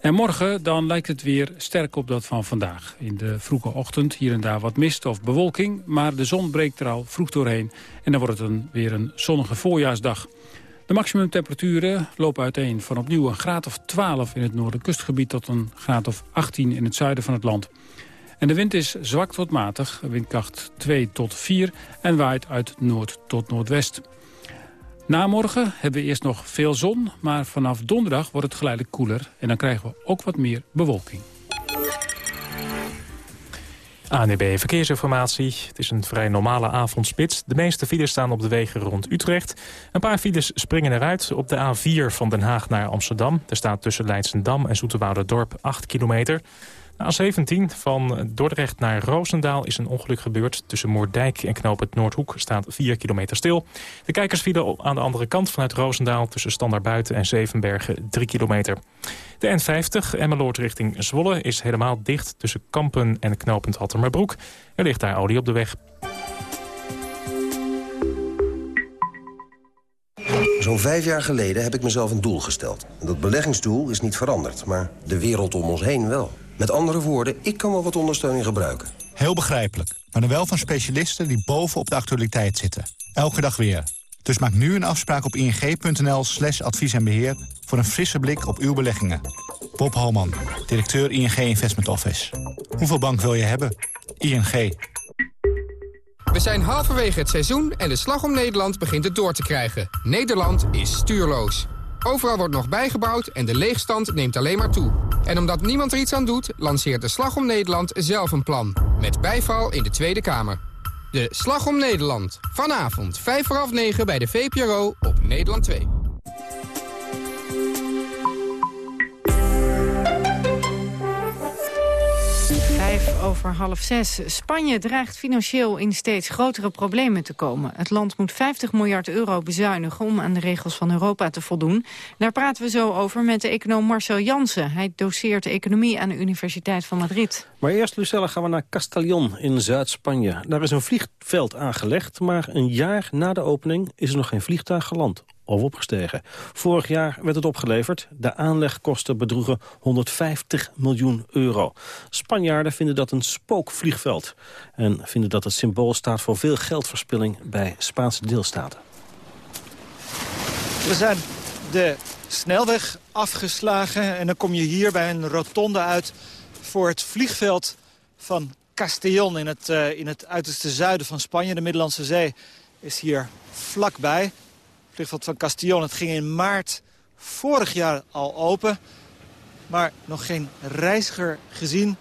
En morgen dan lijkt het weer sterk op dat van vandaag. In de vroege ochtend hier en daar wat mist of bewolking... maar de zon breekt er al vroeg doorheen en dan wordt het een, weer een zonnige voorjaarsdag... De maximumtemperaturen lopen uiteen van opnieuw een graad of 12 in het noordenkustgebied tot een graad of 18 in het zuiden van het land. En de wind is zwak tot matig, windkracht 2 tot 4 en waait uit noord tot noordwest. Na morgen hebben we eerst nog veel zon, maar vanaf donderdag wordt het geleidelijk koeler en dan krijgen we ook wat meer bewolking. ANB Verkeersinformatie. Het is een vrij normale avondspits. De meeste files staan op de wegen rond Utrecht. Een paar files springen eruit op de A4 van Den Haag naar Amsterdam. Er staat tussen Leidsendam en Dorp 8 kilometer. De A17 van Dordrecht naar Roosendaal is een ongeluk gebeurd. Tussen Moordijk en Knoop het Noordhoek staat 4 kilometer stil. De kijkers vielen aan de andere kant vanuit Roosendaal... tussen Standaardbuiten en Zevenbergen 3 kilometer. De N50 Emmeloord richting Zwolle is helemaal dicht... tussen Kampen en knooppunt Hattermerbroek. Er ligt daar olie op de weg. Zo'n vijf jaar geleden heb ik mezelf een doel gesteld. Dat beleggingsdoel is niet veranderd, maar de wereld om ons heen wel. Met andere woorden, ik kan wel wat ondersteuning gebruiken. Heel begrijpelijk, maar dan wel van specialisten die boven op de actualiteit zitten. Elke dag weer. Dus maak nu een afspraak op ing.nl slash advies en beheer... voor een frisse blik op uw beleggingen. Bob Holman, directeur ING Investment Office. Hoeveel bank wil je hebben? ING. We zijn halverwege het seizoen en de Slag om Nederland begint het door te krijgen. Nederland is stuurloos. Overal wordt nog bijgebouwd en de leegstand neemt alleen maar toe. En omdat niemand er iets aan doet, lanceert de Slag om Nederland zelf een plan. Met bijval in de Tweede Kamer. De Slag om Nederland. Vanavond, 5 voor half 9 bij de VPRO op Nederland 2. Over half zes. Spanje dreigt financieel in steeds grotere problemen te komen. Het land moet 50 miljard euro bezuinigen om aan de regels van Europa te voldoen. Daar praten we zo over met de econoom Marcel Jansen. Hij doseert economie aan de Universiteit van Madrid. Maar eerst, Lucella, gaan we naar Castellón in Zuid-Spanje. Daar is een vliegveld aangelegd, maar een jaar na de opening is er nog geen vliegtuig geland of opgestegen. Vorig jaar werd het opgeleverd. De aanlegkosten bedroegen 150 miljoen euro. Spanjaarden vinden dat een spookvliegveld. En vinden dat het symbool staat voor veel geldverspilling bij Spaanse deelstaten. We zijn de snelweg afgeslagen en dan kom je hier bij een rotonde uit voor het vliegveld van Castellón in het, uh, in het uiterste zuiden van Spanje. De Middellandse Zee is hier vlakbij. Vliegveld van Castellón, het ging in maart vorig jaar al open. Maar nog geen reiziger gezien,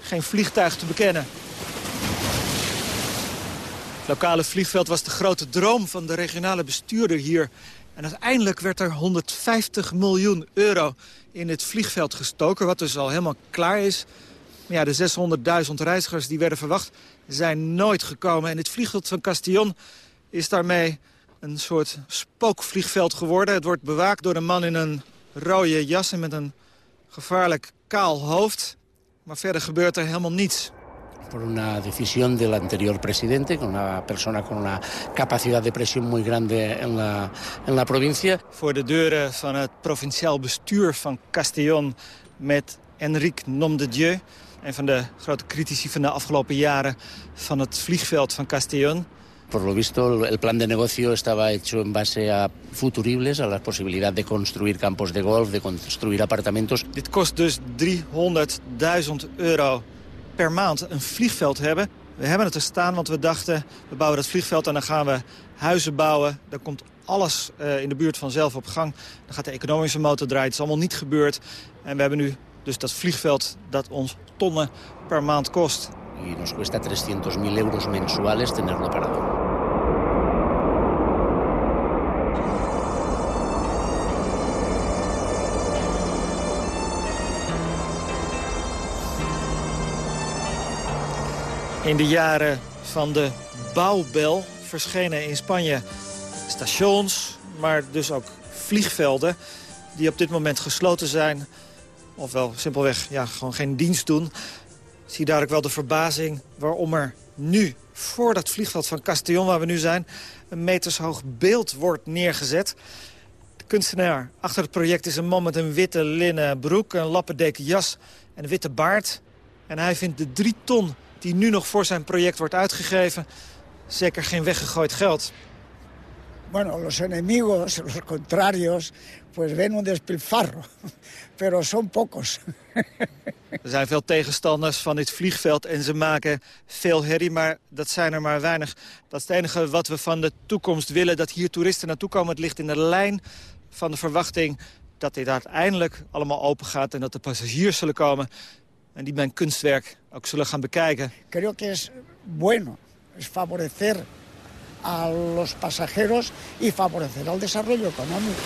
geen vliegtuig te bekennen. Het lokale vliegveld was de grote droom van de regionale bestuurder hier. En uiteindelijk werd er 150 miljoen euro in het vliegveld gestoken, wat dus al helemaal klaar is. Ja, de 600.000 reizigers die werden verwacht zijn nooit gekomen. En het vliegveld van Castillon is daarmee een soort spookvliegveld geworden. Het wordt bewaakt door een man in een rode jas en met een gevaarlijk kaal hoofd. Maar verder gebeurt er helemaal niets. por una decisión del anterior presidente, con una persona con una capacidad de presión muy grande en la, en la provincia. Voor de deuren van het provinciaal bestuur van Castellón met Enrique Nomdedieu, een van de grote critici van de afgelopen jaren van het vliegveld van Castellón. Por lo visto, el plan de negocio estaba hecho en base a futuribles, a la posibilidad de construir campos de golf, de construir apartamentos. Dit kost dus 300.000 euro per maand een vliegveld hebben. We hebben het er staan, want we dachten, we bouwen dat vliegveld en dan gaan we huizen bouwen. Dan komt alles uh, in de buurt vanzelf op gang. Dan gaat de economische motor draaien. Het is allemaal niet gebeurd. En we hebben nu dus dat vliegveld dat ons tonnen per maand kost. Y nos cuesta 300.000 euros mensuales tenerlo parado. In de jaren van de bouwbel verschenen in Spanje stations, maar dus ook vliegvelden die op dit moment gesloten zijn. Ofwel simpelweg ja, gewoon geen dienst doen. Zie ook wel de verbazing waarom er nu, voor dat vliegveld van Castellón waar we nu zijn... een metershoog beeld wordt neergezet. De kunstenaar achter het project is een man met een witte linnen broek... een lappendeken jas en een witte baard. En hij vindt de drie ton die nu nog voor zijn project wordt uitgegeven... zeker geen weggegooid geld. Bueno, los enemigos, los contrarios, pues ven un despilfarro. Pero son pocos. er zijn veel tegenstanders van dit vliegveld en ze maken veel herrie, maar dat zijn er maar weinig. Dat is het enige wat we van de toekomst willen, dat hier toeristen naartoe komen. Het ligt in de lijn van de verwachting dat dit uiteindelijk allemaal open gaat... en dat de passagiers zullen komen en die mijn kunstwerk ook zullen gaan bekijken. Creo que es bueno, es favorecer a los pasajeros y favorecer al desarrollo económico.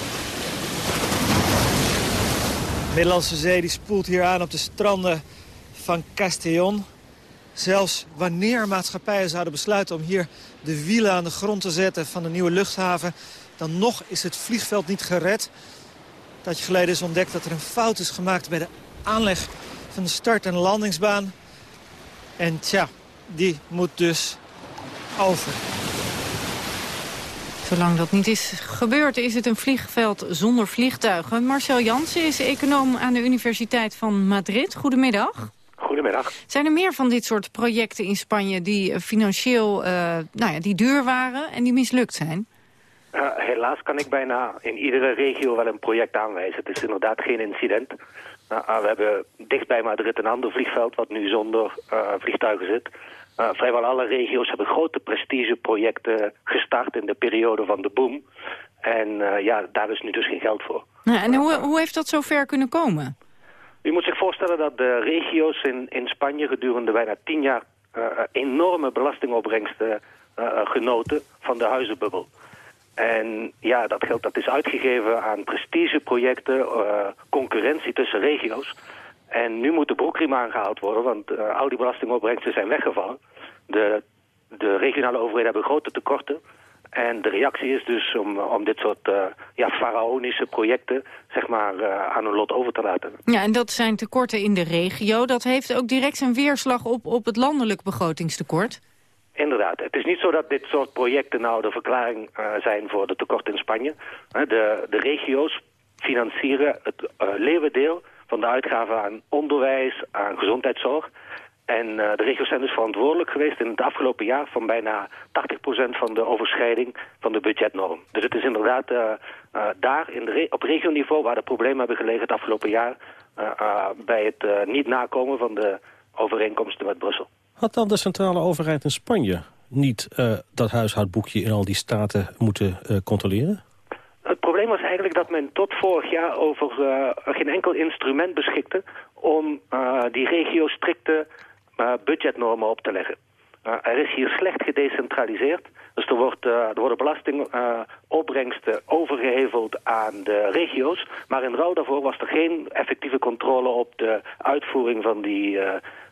De Middellandse Zee die spoelt hier aan op de stranden van Castellón. Zelfs wanneer maatschappijen zouden besluiten om hier de wielen aan de grond te zetten van de nieuwe luchthaven... dan nog is het vliegveld niet gered. Dat je geleden is ontdekt dat er een fout is gemaakt bij de aanleg van de start- en landingsbaan. En tja, die moet dus over. Zolang dat niet is gebeurd, is het een vliegveld zonder vliegtuigen. Marcel Jansen is econoom aan de Universiteit van Madrid. Goedemiddag. Goedemiddag. Zijn er meer van dit soort projecten in Spanje die financieel uh, nou ja, die duur waren en die mislukt zijn? Uh, helaas kan ik bijna in iedere regio wel een project aanwijzen. Het is inderdaad geen incident. Uh, we hebben dichtbij Madrid een ander vliegveld wat nu zonder uh, vliegtuigen zit. vrijwel alle regio's hebben grote prestigeprojecten gestart in de periode van de boom. En ja, daar is nu dus geen geld voor. Ja, en hoe, hoe heeft dat zo ver kunnen komen? U moet zich voorstellen dat de regio's in, in Spanje gedurende bijna tien jaar enorme belastingopbrengsten genoten van de huizenbubbel. En ja, dat geld dat is uitgegeven aan prestigeprojecten, uh, concurrentie tussen regio's. En nu moet de broekriem aangehaald worden, want uh, al die belastingopbrengsten zijn weggevallen. De, de regionale overheden hebben grote tekorten. En de reactie is dus om, om dit soort uh, ja, faraonische projecten zeg maar, aan hun lot over te laten. Ja, en dat zijn tekorten in de regio. Dat heeft ook direct zijn weerslag op, op het landelijk begrotingstekort. Inderdaad. Het is niet zo dat dit soort projecten nou de verklaring uh, zijn voor de tekort in Spanje. De, de regio's financieren het uh, leeuwendeel van de uitgaven aan onderwijs, aan gezondheidszorg. En uh, de regio's zijn dus verantwoordelijk geweest in het afgelopen jaar... van bijna 80% van de overschrijding van de budgetnorm. Dus het is inderdaad daar in de op regioniveau waar de problemen hebben gelegen het afgelopen jaar... bij het niet nakomen van de overeenkomsten met Brussel. Had dan de centrale overheid in Spanje niet uh, dat huishoudboekje in al die staten moeten uh, controleren? Het probleem was eigenlijk dat men tot vorig jaar over uh, geen enkel instrument beschikte... om die regio strikte budgetnormen op te leggen. er is hier slecht gedecentraliseerd. Dus er, wordt, er worden belastingopbrengsten overgeheveld aan de regio's. Maar in ruil daarvoor was er geen effectieve controle op de uitvoering van, die,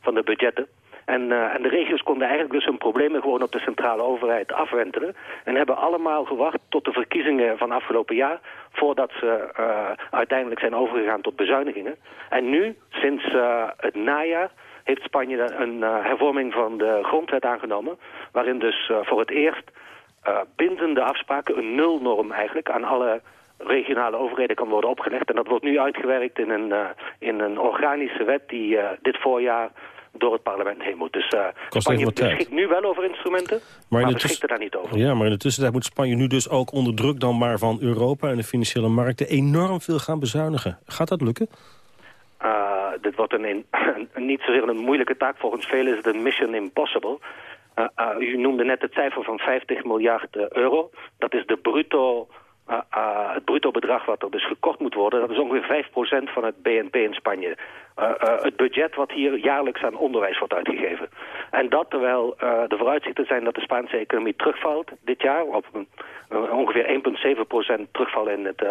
van de budgetten. En, uh, en, de regio's konden eigenlijk dus hun problemen gewoon op de centrale overheid afwentelen. En hebben allemaal gewacht tot de verkiezingen van afgelopen jaar... voordat ze uh, uiteindelijk zijn overgegaan tot bezuinigingen. En nu, sinds uh, het najaar, heeft Spanje een hervorming van de grondwet aangenomen... waarin dus voor het eerst bindende afspraken, een nulnorm eigenlijk... aan alle regionale overheden kan worden opgelegd. En dat wordt nu uitgewerkt in een, in een organische wet die dit voorjaar door het parlement heen moet. Dus uh, Spanje beschikt nu wel over instrumenten, maar, maar beschikt er daar niet over. Ja, maar in de tussentijd moet Spanje nu dus ook onder druk dan maar van Europa en de financiële markten enorm veel gaan bezuinigen. Gaat dat lukken? Uh, dit wordt een, een, niet zozeer een moeilijke taak. Volgens velen is het een mission impossible. Uh, u noemde net het cijfer van 50 miljard euro. Dat is de bruto uh, uh, het bruto bedrag wat er dus gekort moet worden... dat is ongeveer 5% van het BNP in Spanje. Uh, het budget wat hier jaarlijks aan onderwijs wordt uitgegeven. En dat terwijl de vooruitzichten zijn dat de Spaanse economie terugvalt dit jaar... op ongeveer 1,7% terugval in het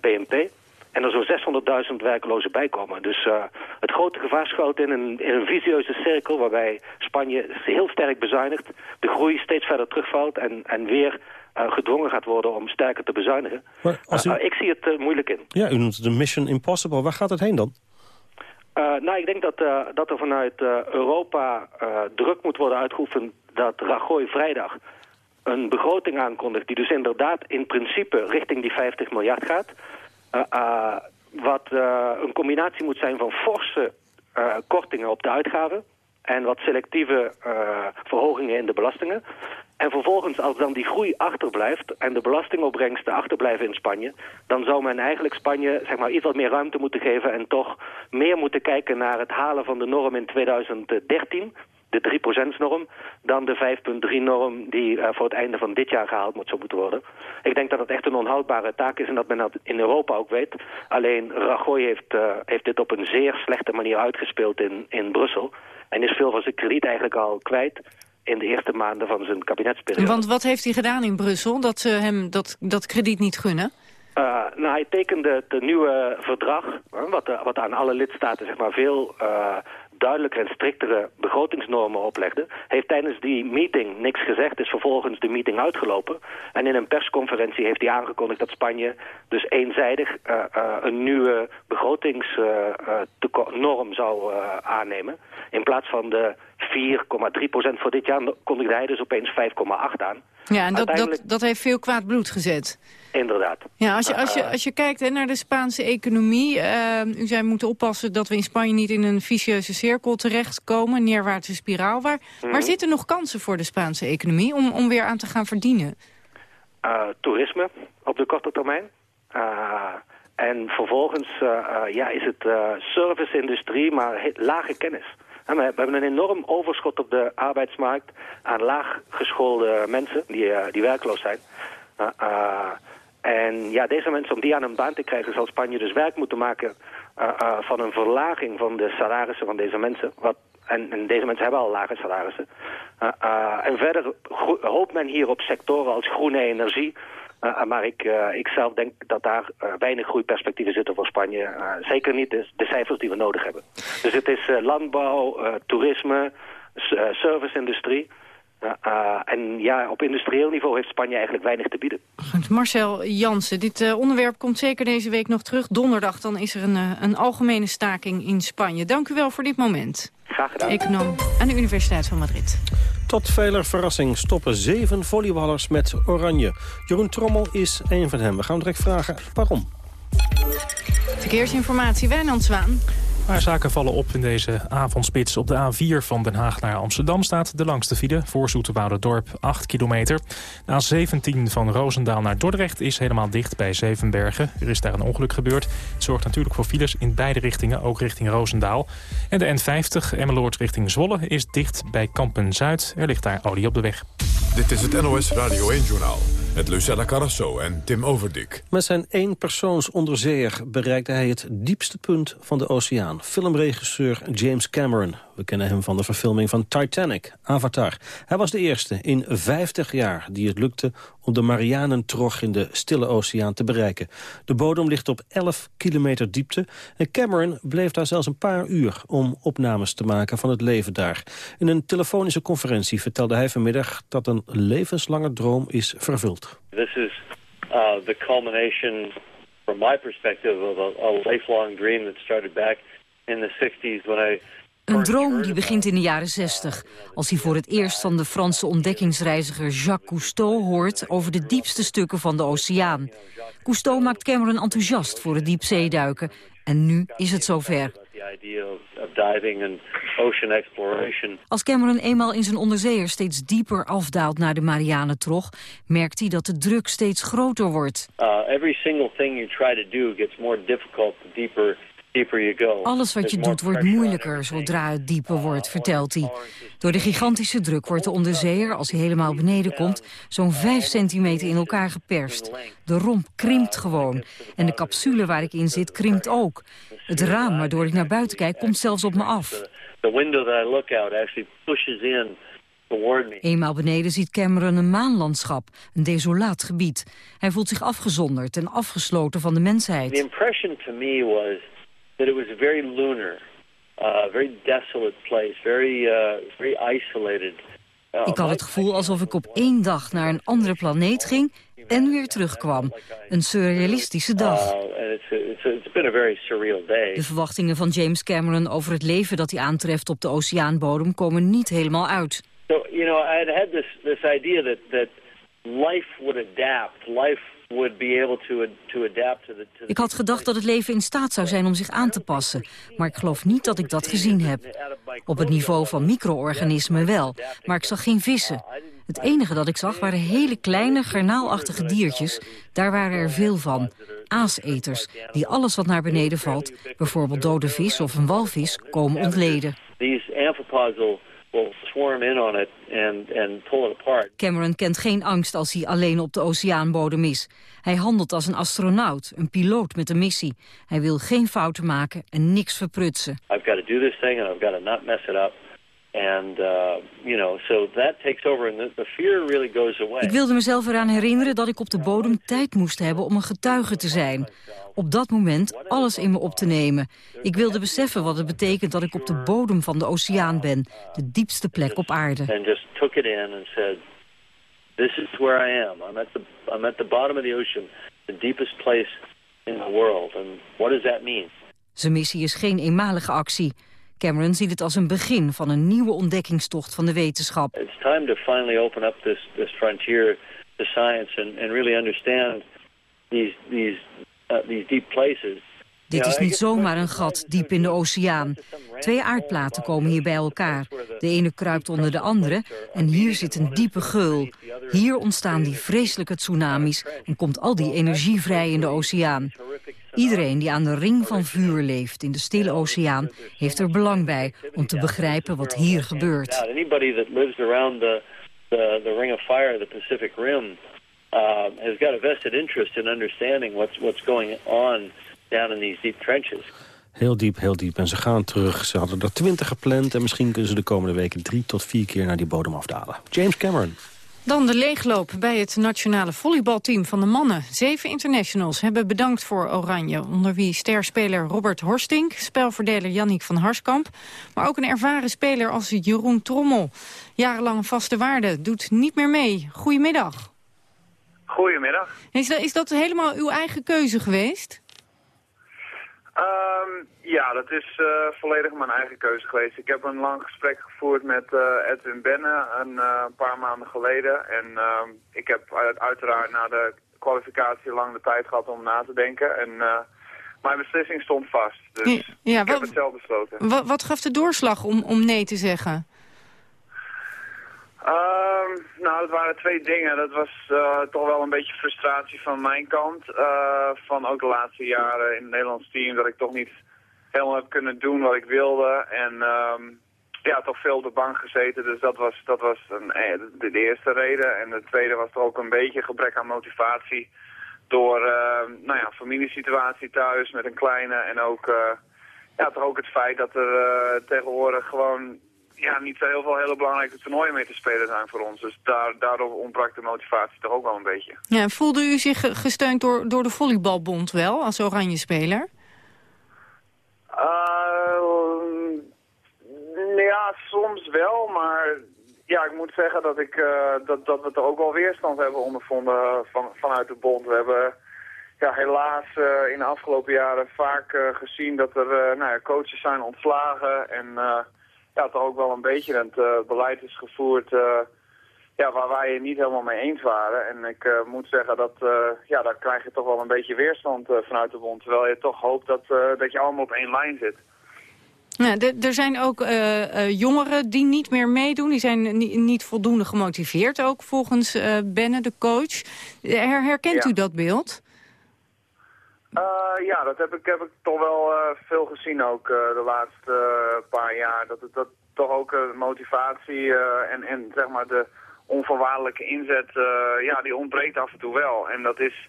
BNP... En er zo'n 600.000 werklozen bijkomen. Dus het grote gevaar schuilt in een, in een visieuze cirkel... waarbij Spanje heel sterk bezuinigt, de groei steeds verder terugvalt... en, en weer gedwongen gaat worden om sterker te bezuinigen. Maar als u... uh, ik zie het uh, moeilijk in. Ja, u noemt het een mission impossible. Waar gaat het heen dan? nou, ik denk dat, dat er vanuit Europa druk moet worden uitgeoefend dat Rajoy vrijdag een begroting aankondigt die dus inderdaad in principe richting die 50 miljard gaat. wat een combinatie moet zijn van forse kortingen op de uitgaven en wat selectieve verhogingen in de belastingen. En vervolgens, als dan die groei achterblijft en de belastingopbrengsten achterblijven in Spanje, dan zou men eigenlijk Spanje zeg maar, iets wat meer ruimte moeten geven en toch meer moeten kijken naar het halen van de norm in 2013, de 3%-norm, dan de 5.3-norm die uh, voor het einde van dit jaar gehaald moet, zo moeten worden. Ik denk dat het echt een onhoudbare taak is en dat men dat in Europa ook weet. Alleen Rajoy heeft, uh, heeft dit op een zeer slechte manier uitgespeeld in, in Brussel en is veel van zijn krediet eigenlijk al kwijt in de eerste maanden van zijn kabinetsperiode. Want wat heeft hij gedaan in Brussel dat ze hem dat, dat krediet niet gunnen? Uh, nou, hij tekende het nieuwe verdrag, wat, uh, wat aan alle lidstaten zeg maar, veel uh, duidelijker en striktere begrotingsnormen oplegde. Heeft tijdens die meeting niks gezegd, is vervolgens de meeting uitgelopen. En in een persconferentie heeft hij aangekondigd dat Spanje dus eenzijdig een nieuwe begrotingsnorm zou aannemen. In plaats van de 4,3% voor dit jaar kondigde hij dus opeens 5,8 aan. Ja, en dat, dat, dat heeft veel kwaad bloed gezet. Inderdaad. Ja, als je, als je, als je kijkt hè, naar de Spaanse economie... Uh, u zei we moeten oppassen dat we in Spanje niet in een vicieuze cirkel terechtkomen... neerwaartse spiraal. Waar, waar mhm. zitten nog kansen voor de Spaanse economie om, om weer aan te gaan verdienen? toerisme op de korte termijn. en vervolgens ja, is het service-industrie, maar lage kennis. we hebben een enorm overschot op de arbeidsmarkt aan laaggeschoolde mensen die, die werkloos zijn. En ja, deze mensen, om die aan een baan te krijgen, zal Spanje dus werk moeten maken van een verlaging van de salarissen van deze mensen. Wat en, deze mensen hebben al lage salarissen. Uh, uh, en verder hoopt men hier op sectoren als groene energie. Uh, maar ik, ik zelf denk dat daar weinig groeiperspectieven zitten voor Spanje. zeker niet de, de, cijfers die we nodig hebben. Dus het is landbouw, toerisme, serviceindustrie. En ja, op industrieel niveau heeft Spanje eigenlijk weinig te bieden. Goed, Marcel Jansen, dit onderwerp komt zeker deze week nog terug. Donderdag dan is er een, een algemene staking in Spanje. Dank u wel voor dit moment. Graag gedaan. Econoom aan de Universiteit van Madrid. Tot veler verrassing stoppen zeven volleyballers met oranje. Jeroen Trommel is een van hen. We gaan direct vragen waarom. Verkeersinformatie, Wijnand Zwaan. Waar zaken vallen op in deze avondspits. Op de A4 van Den Haag naar Amsterdam staat de langste file... voor Dorp 8 kilometer. De A17 van Roosendaal naar Dordrecht is helemaal dicht bij Zevenbergen. Er is daar een ongeluk gebeurd. Het zorgt natuurlijk voor files in beide richtingen, ook richting Roosendaal. En de N50 Emmeloord richting Zwolle is dicht bij Kampen-Zuid. Er ligt daar olie op de weg. Dit is het NOS Radio 1-journaal met Lucella Carrasso en Tim Overdik. Met zijn eenpersoonsonderzeeër bereikte hij het diepste punt van de oceaan. Filmregisseur James Cameron. We kennen hem van de verfilming van Titanic, Avatar. Hij was de eerste in 50 jaar die het lukte om de Marianentrog in de Stille Oceaan te bereiken. De bodem ligt op 11 kilometer diepte en Cameron bleef daar zelfs een paar uur om opnames te maken van het leven daar. In een telefonische conferentie vertelde hij vanmiddag dat een levenslange droom is vervuld. This is uh, the culmination from my perspective of a, a lifelong dream that started back in the 60s when I een droom die begint in de jaren 60, als hij voor het eerst van de Franse ontdekkingsreiziger Jacques Cousteau hoort over de diepste stukken van de oceaan. Cousteau maakt Cameron enthousiast voor het diepzeeduiken en nu is het zover. Als Cameron eenmaal in zijn onderzeeër steeds dieper afdaalt naar de Marianentrog, merkt hij dat de druk steeds groter wordt. Uh, every single thing you try to do gets more difficult the deeper alles wat je doet wordt moeilijker zodra het dieper wordt, vertelt hij. Door de gigantische druk wordt de onderzeeër, als hij helemaal beneden komt... zo'n 5 centimeter in elkaar geperst. De romp krimpt gewoon. En de capsule waar ik in zit krimpt ook. Het raam waardoor ik naar buiten kijk komt zelfs op me af. Eenmaal beneden ziet Cameron een maanlandschap, een desolaat gebied. Hij voelt zich afgezonderd en afgesloten van de mensheid. The impression to me was that it was a very lunar, uh, very desolate place, very, uh, very isolated. Uh, ik had het gevoel alsof ik op één dag naar een andere planeet ging en weer terugkwam. Een surrealistische dag. Uh, De verwachtingen van James Cameron over het leven dat hij aantreft op de oceaanbodem komen niet helemaal uit. So, you know, I had had this, this idea that, that life would adapt, life ik had gedacht dat het leven in staat zou zijn om zich aan te passen, maar ik geloof niet dat ik dat gezien heb. Op het niveau van micro-organismen wel, maar ik zag geen vissen. Het enige dat ik zag waren hele kleine, garnaalachtige diertjes. Daar waren er veel van. Aaseters, die alles wat naar beneden valt, bijvoorbeeld dode vis of een walvis, komen ontleden will swarm in on it and, and pull it apart. Cameron kent geen angst als hij alleen op de oceaanbodem is. Hij handelt als een astronaut, een piloot met een missie. Hij wil geen fouten maken en niks verprutsen. I've got to do this thing and I've got to not mess it up. And, uh, you know, so that takes over and the fear really goes away. Ik wilde mezelf eraan herinneren dat ik op de bodem tijd moest hebben om een getuige te zijn op dat moment alles in me op te nemen. Ik wilde beseffen wat het betekent dat ik op de bodem van de oceaan ben. De diepste plek op aarde. And just took it in and said, this is where I am. I'm at the, I'm at the bottom of the ocean. The deepest place in the world. And what does that mean? Zijn missie is geen eenmalige actie. Cameron ziet het als een begin van een nieuwe ontdekkingstocht van de wetenschap. It's time to finally open up this, this frontier to science and, and really understand these, these uh, these deep places Dit is niet zomaar een gat diep in de oceaan. Twee aardplaten komen hier bij elkaar. De ene kruipt onder de andere en hier zit een diepe geul. Hier ontstaan die vreselijke tsunamis en komt al die energie vrij in de oceaan. Iedereen die aan de ring van vuur leeft in de stille oceaan... heeft er belang bij om te begrijpen wat hier gebeurt. Now, anybody that lives around the, the, the Ring of Fire, the Pacific Rim, uh, has got a vested interest in understanding what's, what's going on down in these deep trenches. Heel diep, heel diep. En ze gaan terug. Ze hadden er twintig gepland. En misschien kunnen ze de komende weken drie tot vier keer naar die bodem afdalen. James Cameron. Dan de leegloop bij het nationale volleybalteam van de mannen. Zeven internationals hebben bedankt voor Oranje. Onder wie sterspeler Robert Horstink, spelverdeler Yannick van Harskamp... maar ook een ervaren speler als Jeroen Trommel. Jarenlang vaste waarde, doet niet meer mee. Goedemiddag. Goedemiddag. Is dat, is dat helemaal uw eigen keuze geweest? Ehm, ja, dat is eh, volledig mijn eigen keuze geweest. Ik heb een lang gesprek gevoerd met eh, Edwin Benne een eh, paar maanden geleden. En ehm, ik heb uit- uiteraard na de kwalificatie lang de tijd gehad om na te denken. En mijn beslissing stond vast. Dus Ja, ik heb het zelf besloten. Wat, wat gaf de doorslag om, om nee te zeggen? Ehm, nou, dat waren twee dingen. Dat was eh, toch wel een beetje frustratie van mijn kant. eh, van ook de laatste jaren in het Nederlands team. Dat ik toch niet helemaal heb kunnen doen wat ik wilde. En ehm, ja, toch veel op de bank gezeten. Dus dat was, dat was een, eh, de, de eerste reden. En de tweede was toch ook een beetje gebrek aan motivatie. Door ehm, nou ja, familiesituatie thuis met een kleine. En ook, ja, toch ook het feit dat er tegenwoordig gewoon ja, niet zo heel veel hele belangrijke toernooien mee te spelen zijn voor ons. Dus daar, daardoor ontbrak de motivatie toch ook wel een beetje. Ja, voelde u zich ge- gesteund door, door de volleybalbond wel, als oranje speler? Ehm, ja, soms wel, maar ja, ik moet zeggen dat, ik, eh, dat, dat we er ook wel weerstand hebben ondervonden van, vanuit de bond. We hebben ja, helaas eh, in de afgelopen jaren vaak eh, gezien dat er eh, nou ja, coaches zijn ontslagen en eh, ja, toch ook wel een beetje het eh, beleid is gevoerd eh, ja, waar wij het niet helemaal mee eens waren. En ik eh, moet zeggen dat ja, daar krijg je toch wel een beetje weerstand vanuit de bond. Terwijl je toch hoopt dat, dat je allemaal op één lijn zit. De- er zijn ook jongeren die niet meer meedoen. Die zijn ni- niet voldoende gemotiveerd ook, volgens Benne, de coach. Her- herkent Ja. u dat beeld? Eh, ja, dat heb ik, heb ik toch wel eh, veel gezien ook eh, de laatste paar jaar. Dat het dat toch ook motivatie en, en zeg maar de onvoorwaardelijke inzet, ja, die ontbreekt af en toe wel. En dat is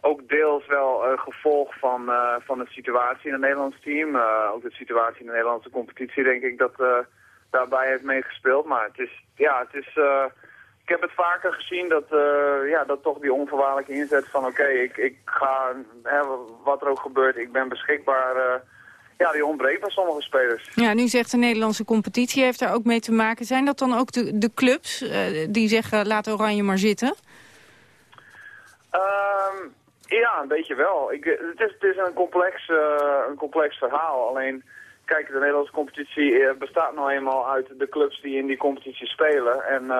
ook deels wel gevolg van, van de situatie in het Nederlands team. Ook de situatie in de Nederlandse competitie denk ik dat daarbij heeft meegespeeld. Maar het is, ja, het is... ik heb het vaker gezien dat, eh, ja, dat toch die onvoorwaardelijke inzet van oké, ik, ik ga, hè, wat er ook gebeurt, ik ben beschikbaar. eh, ja, die ontbreekt bij sommige spelers. Ja, nu zegt de Nederlandse competitie heeft daar ook mee te maken. Zijn dat dan ook de, de clubs eh, die zeggen laat Oranje maar zitten? Ehm, ja, een beetje wel. Ik, het, is, het is een complex, een complex verhaal. Alleen, kijk, de Nederlandse competitie bestaat nou eenmaal uit de clubs die in die competitie spelen. En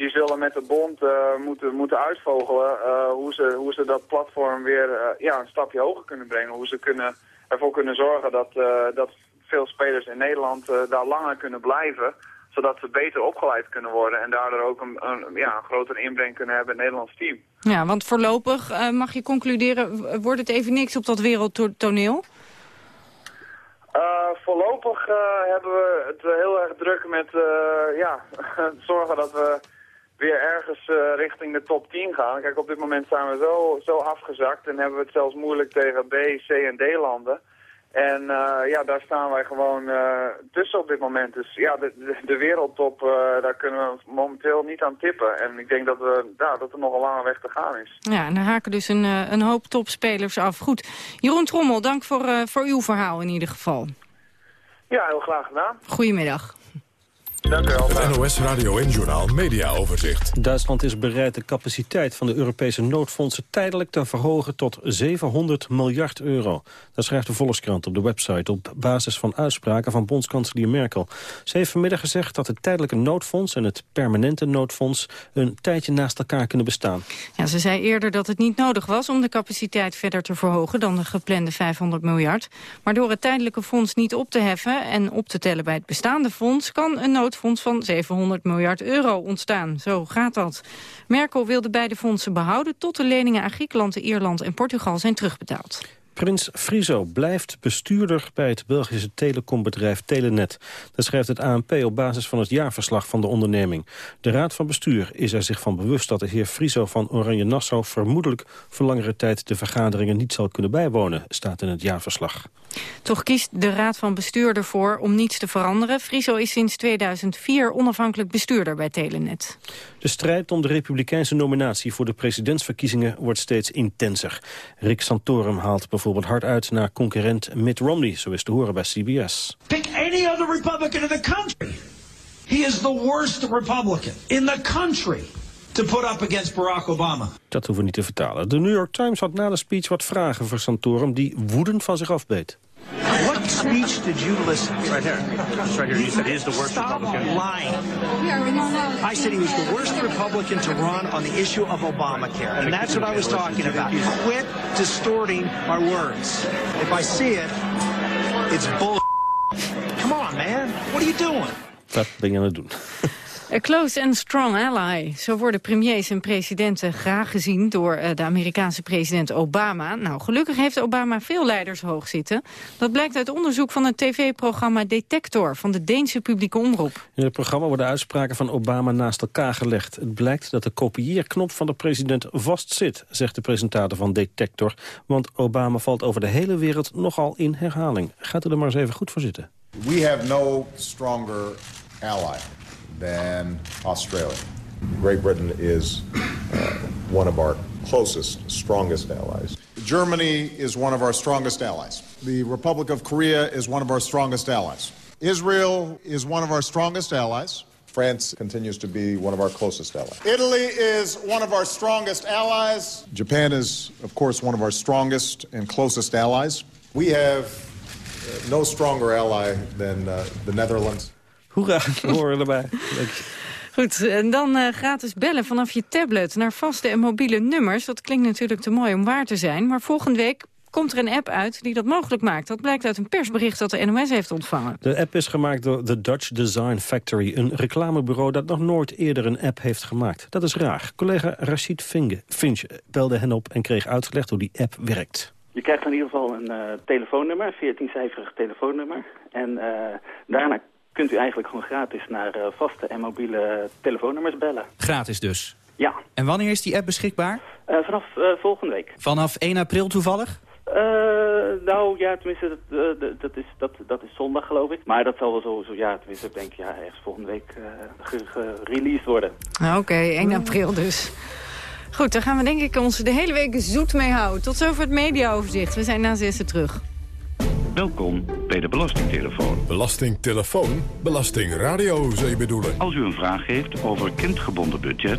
die zullen met de bond eh, moeten, moeten uitvogelen eh, hoe, ze, hoe ze dat platform weer eh, ja, een stapje hoger kunnen brengen. Hoe ze kunnen, ervoor kunnen zorgen dat, dat veel spelers in Nederland daar langer kunnen blijven zodat ze beter opgeleid kunnen worden en daardoor ook een, een, ja, een grotere inbreng kunnen hebben in het Nederlands team. Ja, want voorlopig mag je concluderen, wordt het even niks op dat wereldtoneel? Uh, voorlopig uh, hebben we het heel erg druk met uh, ja, zorgen dat we weer ergens uh, richting de top 10 gaan. Kijk, op dit moment zijn we zo, zo afgezakt en hebben we het zelfs moeilijk tegen B, C en D landen. En uh, ja, daar staan wij gewoon uh, tussen op dit moment. Dus ja, de, de, de wereldtop, uh, daar kunnen we momenteel niet aan tippen. En ik denk dat, we, ja, dat er nog een lange weg te gaan is. Ja, en dan haken dus een, een hoop topspelers af. Goed, Jeroen Trommel, dank voor, voor uw verhaal in ieder geval. Ja, heel graag gedaan. Goedemiddag. Dank u wel. Het NOS Radio en Journal Media Overzicht. Duitsland is bereid de capaciteit van de Europese noodfondsen tijdelijk te verhogen tot 700 miljard euro. Dat schrijft de Volkskrant op de website op basis van uitspraken van bondskanselier Merkel. Ze heeft vanmiddag gezegd dat het tijdelijke noodfonds en het permanente noodfonds een tijdje naast elkaar kunnen bestaan. Ja, ze zei eerder dat het niet nodig was om de capaciteit verder te verhogen dan de geplande 500 miljard. Maar door het tijdelijke fonds niet op te heffen en op te tellen bij het bestaande fonds kan een noodfonds van 700 miljard euro ontstaan. Zo gaat dat. Merkel wil de beide fondsen behouden tot de leningen aan Griekenland, Ierland en Portugal zijn terugbetaald. Prins Friso blijft bestuurder bij het Belgische telecombedrijf Telenet. Dat schrijft het ANP op basis van het jaarverslag van de onderneming. De Raad van Bestuur is er zich van bewust dat de heer Friso van Oranje Nassau... vermoedelijk voor langere tijd de vergaderingen niet zal kunnen bijwonen, staat in het jaarverslag. Toch kiest de Raad van Bestuur ervoor om niets te veranderen. Friso is sinds 2004 onafhankelijk bestuurder bij Telenet. De strijd om de republikeinse nominatie voor de presidentsverkiezingen wordt steeds intenser. Rick Santorum haalt bijvoorbeeld hard uit naar concurrent Mitt Romney, zo is te horen bij CBS. Pick any other Republican in the country. He is the worst Republican in the country to put up against Barack Obama. Dat hoeven we niet te vertalen. De New York Times had na de speech wat vragen voor Santorum die woedend van zich afbeet. What speech did you listen to? Right here. Just right here. You said he is the worst Stop Republican. lying. I said he was the worst Republican to run on the issue of Obamacare. And that's what I was talking about. Quit distorting my words. If I see it, it's bull. Come on, man. What are you doing? Dat ben je aan het doen. A close and strong ally. Zo worden premiers en presidenten graag gezien door eh, de Amerikaanse president Obama. Nou, gelukkig heeft Obama veel leiders hoog zitten. Dat blijkt uit onderzoek van het tv-programma Detector van de Deense publieke omroep. In het programma worden uitspraken van Obama naast elkaar gelegd. Het blijkt dat de kopieerknop van de president vast zit, zegt de presentator van Detector. Want Obama valt over de hele wereld nogal in herhaling. Gaat u er maar eens even goed voor zitten. We have no stronger ally than Australia. Great Britain is uh, one of our closest, strongest allies. Germany is one of our strongest allies. The Republic of Korea is one of our strongest allies. Israel is one of our strongest allies. France continues to be one of our closest allies. Italy is one of our strongest allies. Japan is, of course, one of our strongest and closest allies. We have uh, no stronger ally than uh, the Netherlands. Hoera, we horen erbij. Goed, en dan eh, gratis bellen vanaf je tablet naar vaste en mobiele nummers. Dat klinkt natuurlijk te mooi om waar te zijn. Maar volgende week komt er een app uit die dat mogelijk maakt. Dat blijkt uit een persbericht dat de NOS heeft ontvangen. De app is gemaakt door The Dutch Design Factory, een reclamebureau dat nog nooit eerder een app heeft gemaakt. Dat is raar. Collega Rashid Finge, Finch belde hen op en kreeg uitgelegd hoe die app werkt. Je krijgt in ieder geval een uh, telefoonnummer, 14-cijferig telefoonnummer. En uh, daarna kunt u eigenlijk gewoon gratis naar uh, vaste en mobiele telefoonnummers bellen. Gratis dus? Ja. En wanneer is die app beschikbaar? vanaf volgende week. Vanaf 1 april toevallig? Uh, nou ja, tenminste, dat, uh, dat, is, dat, dat is zondag geloof ik. Maar dat zal wel zo, zo ja, tenminste, ik denk ja, ergens volgende week uh, gereleased worden. Oké, okay, 1 april dus. Goed, daar gaan we denk ik ons de hele week zoet mee houden. Tot zover het mediaoverzicht. We zijn na zessen terug. Welkom bij de Belastingtelefoon. Belastingtelefoon? Belastingradio, zou je bedoelen? Als u een vraag heeft over kindgebonden budget.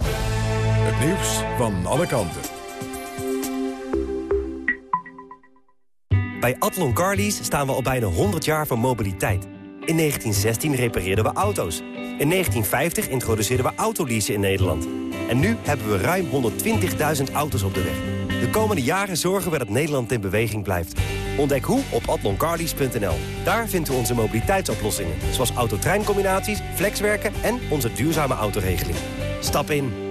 Nieuws van alle kanten. Bij Atlon Carlies staan we al bijna 100 jaar van mobiliteit. In 1916 repareerden we auto's. In 1950 introduceerden we autoleasen in Nederland. En nu hebben we ruim 120.000 auto's op de weg. De komende jaren zorgen we dat Nederland in beweging blijft. Ontdek hoe op atloncarlies.nl. Daar vinden we onze mobiliteitsoplossingen. Zoals autotreincombinaties, flexwerken en onze duurzame autoregeling. Stap in.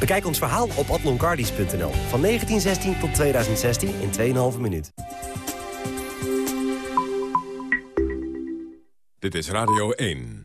Bekijk ons verhaal op atloncardies.nl. Van 1916 tot 2016 in 2,5 minuut. Dit is Radio 1.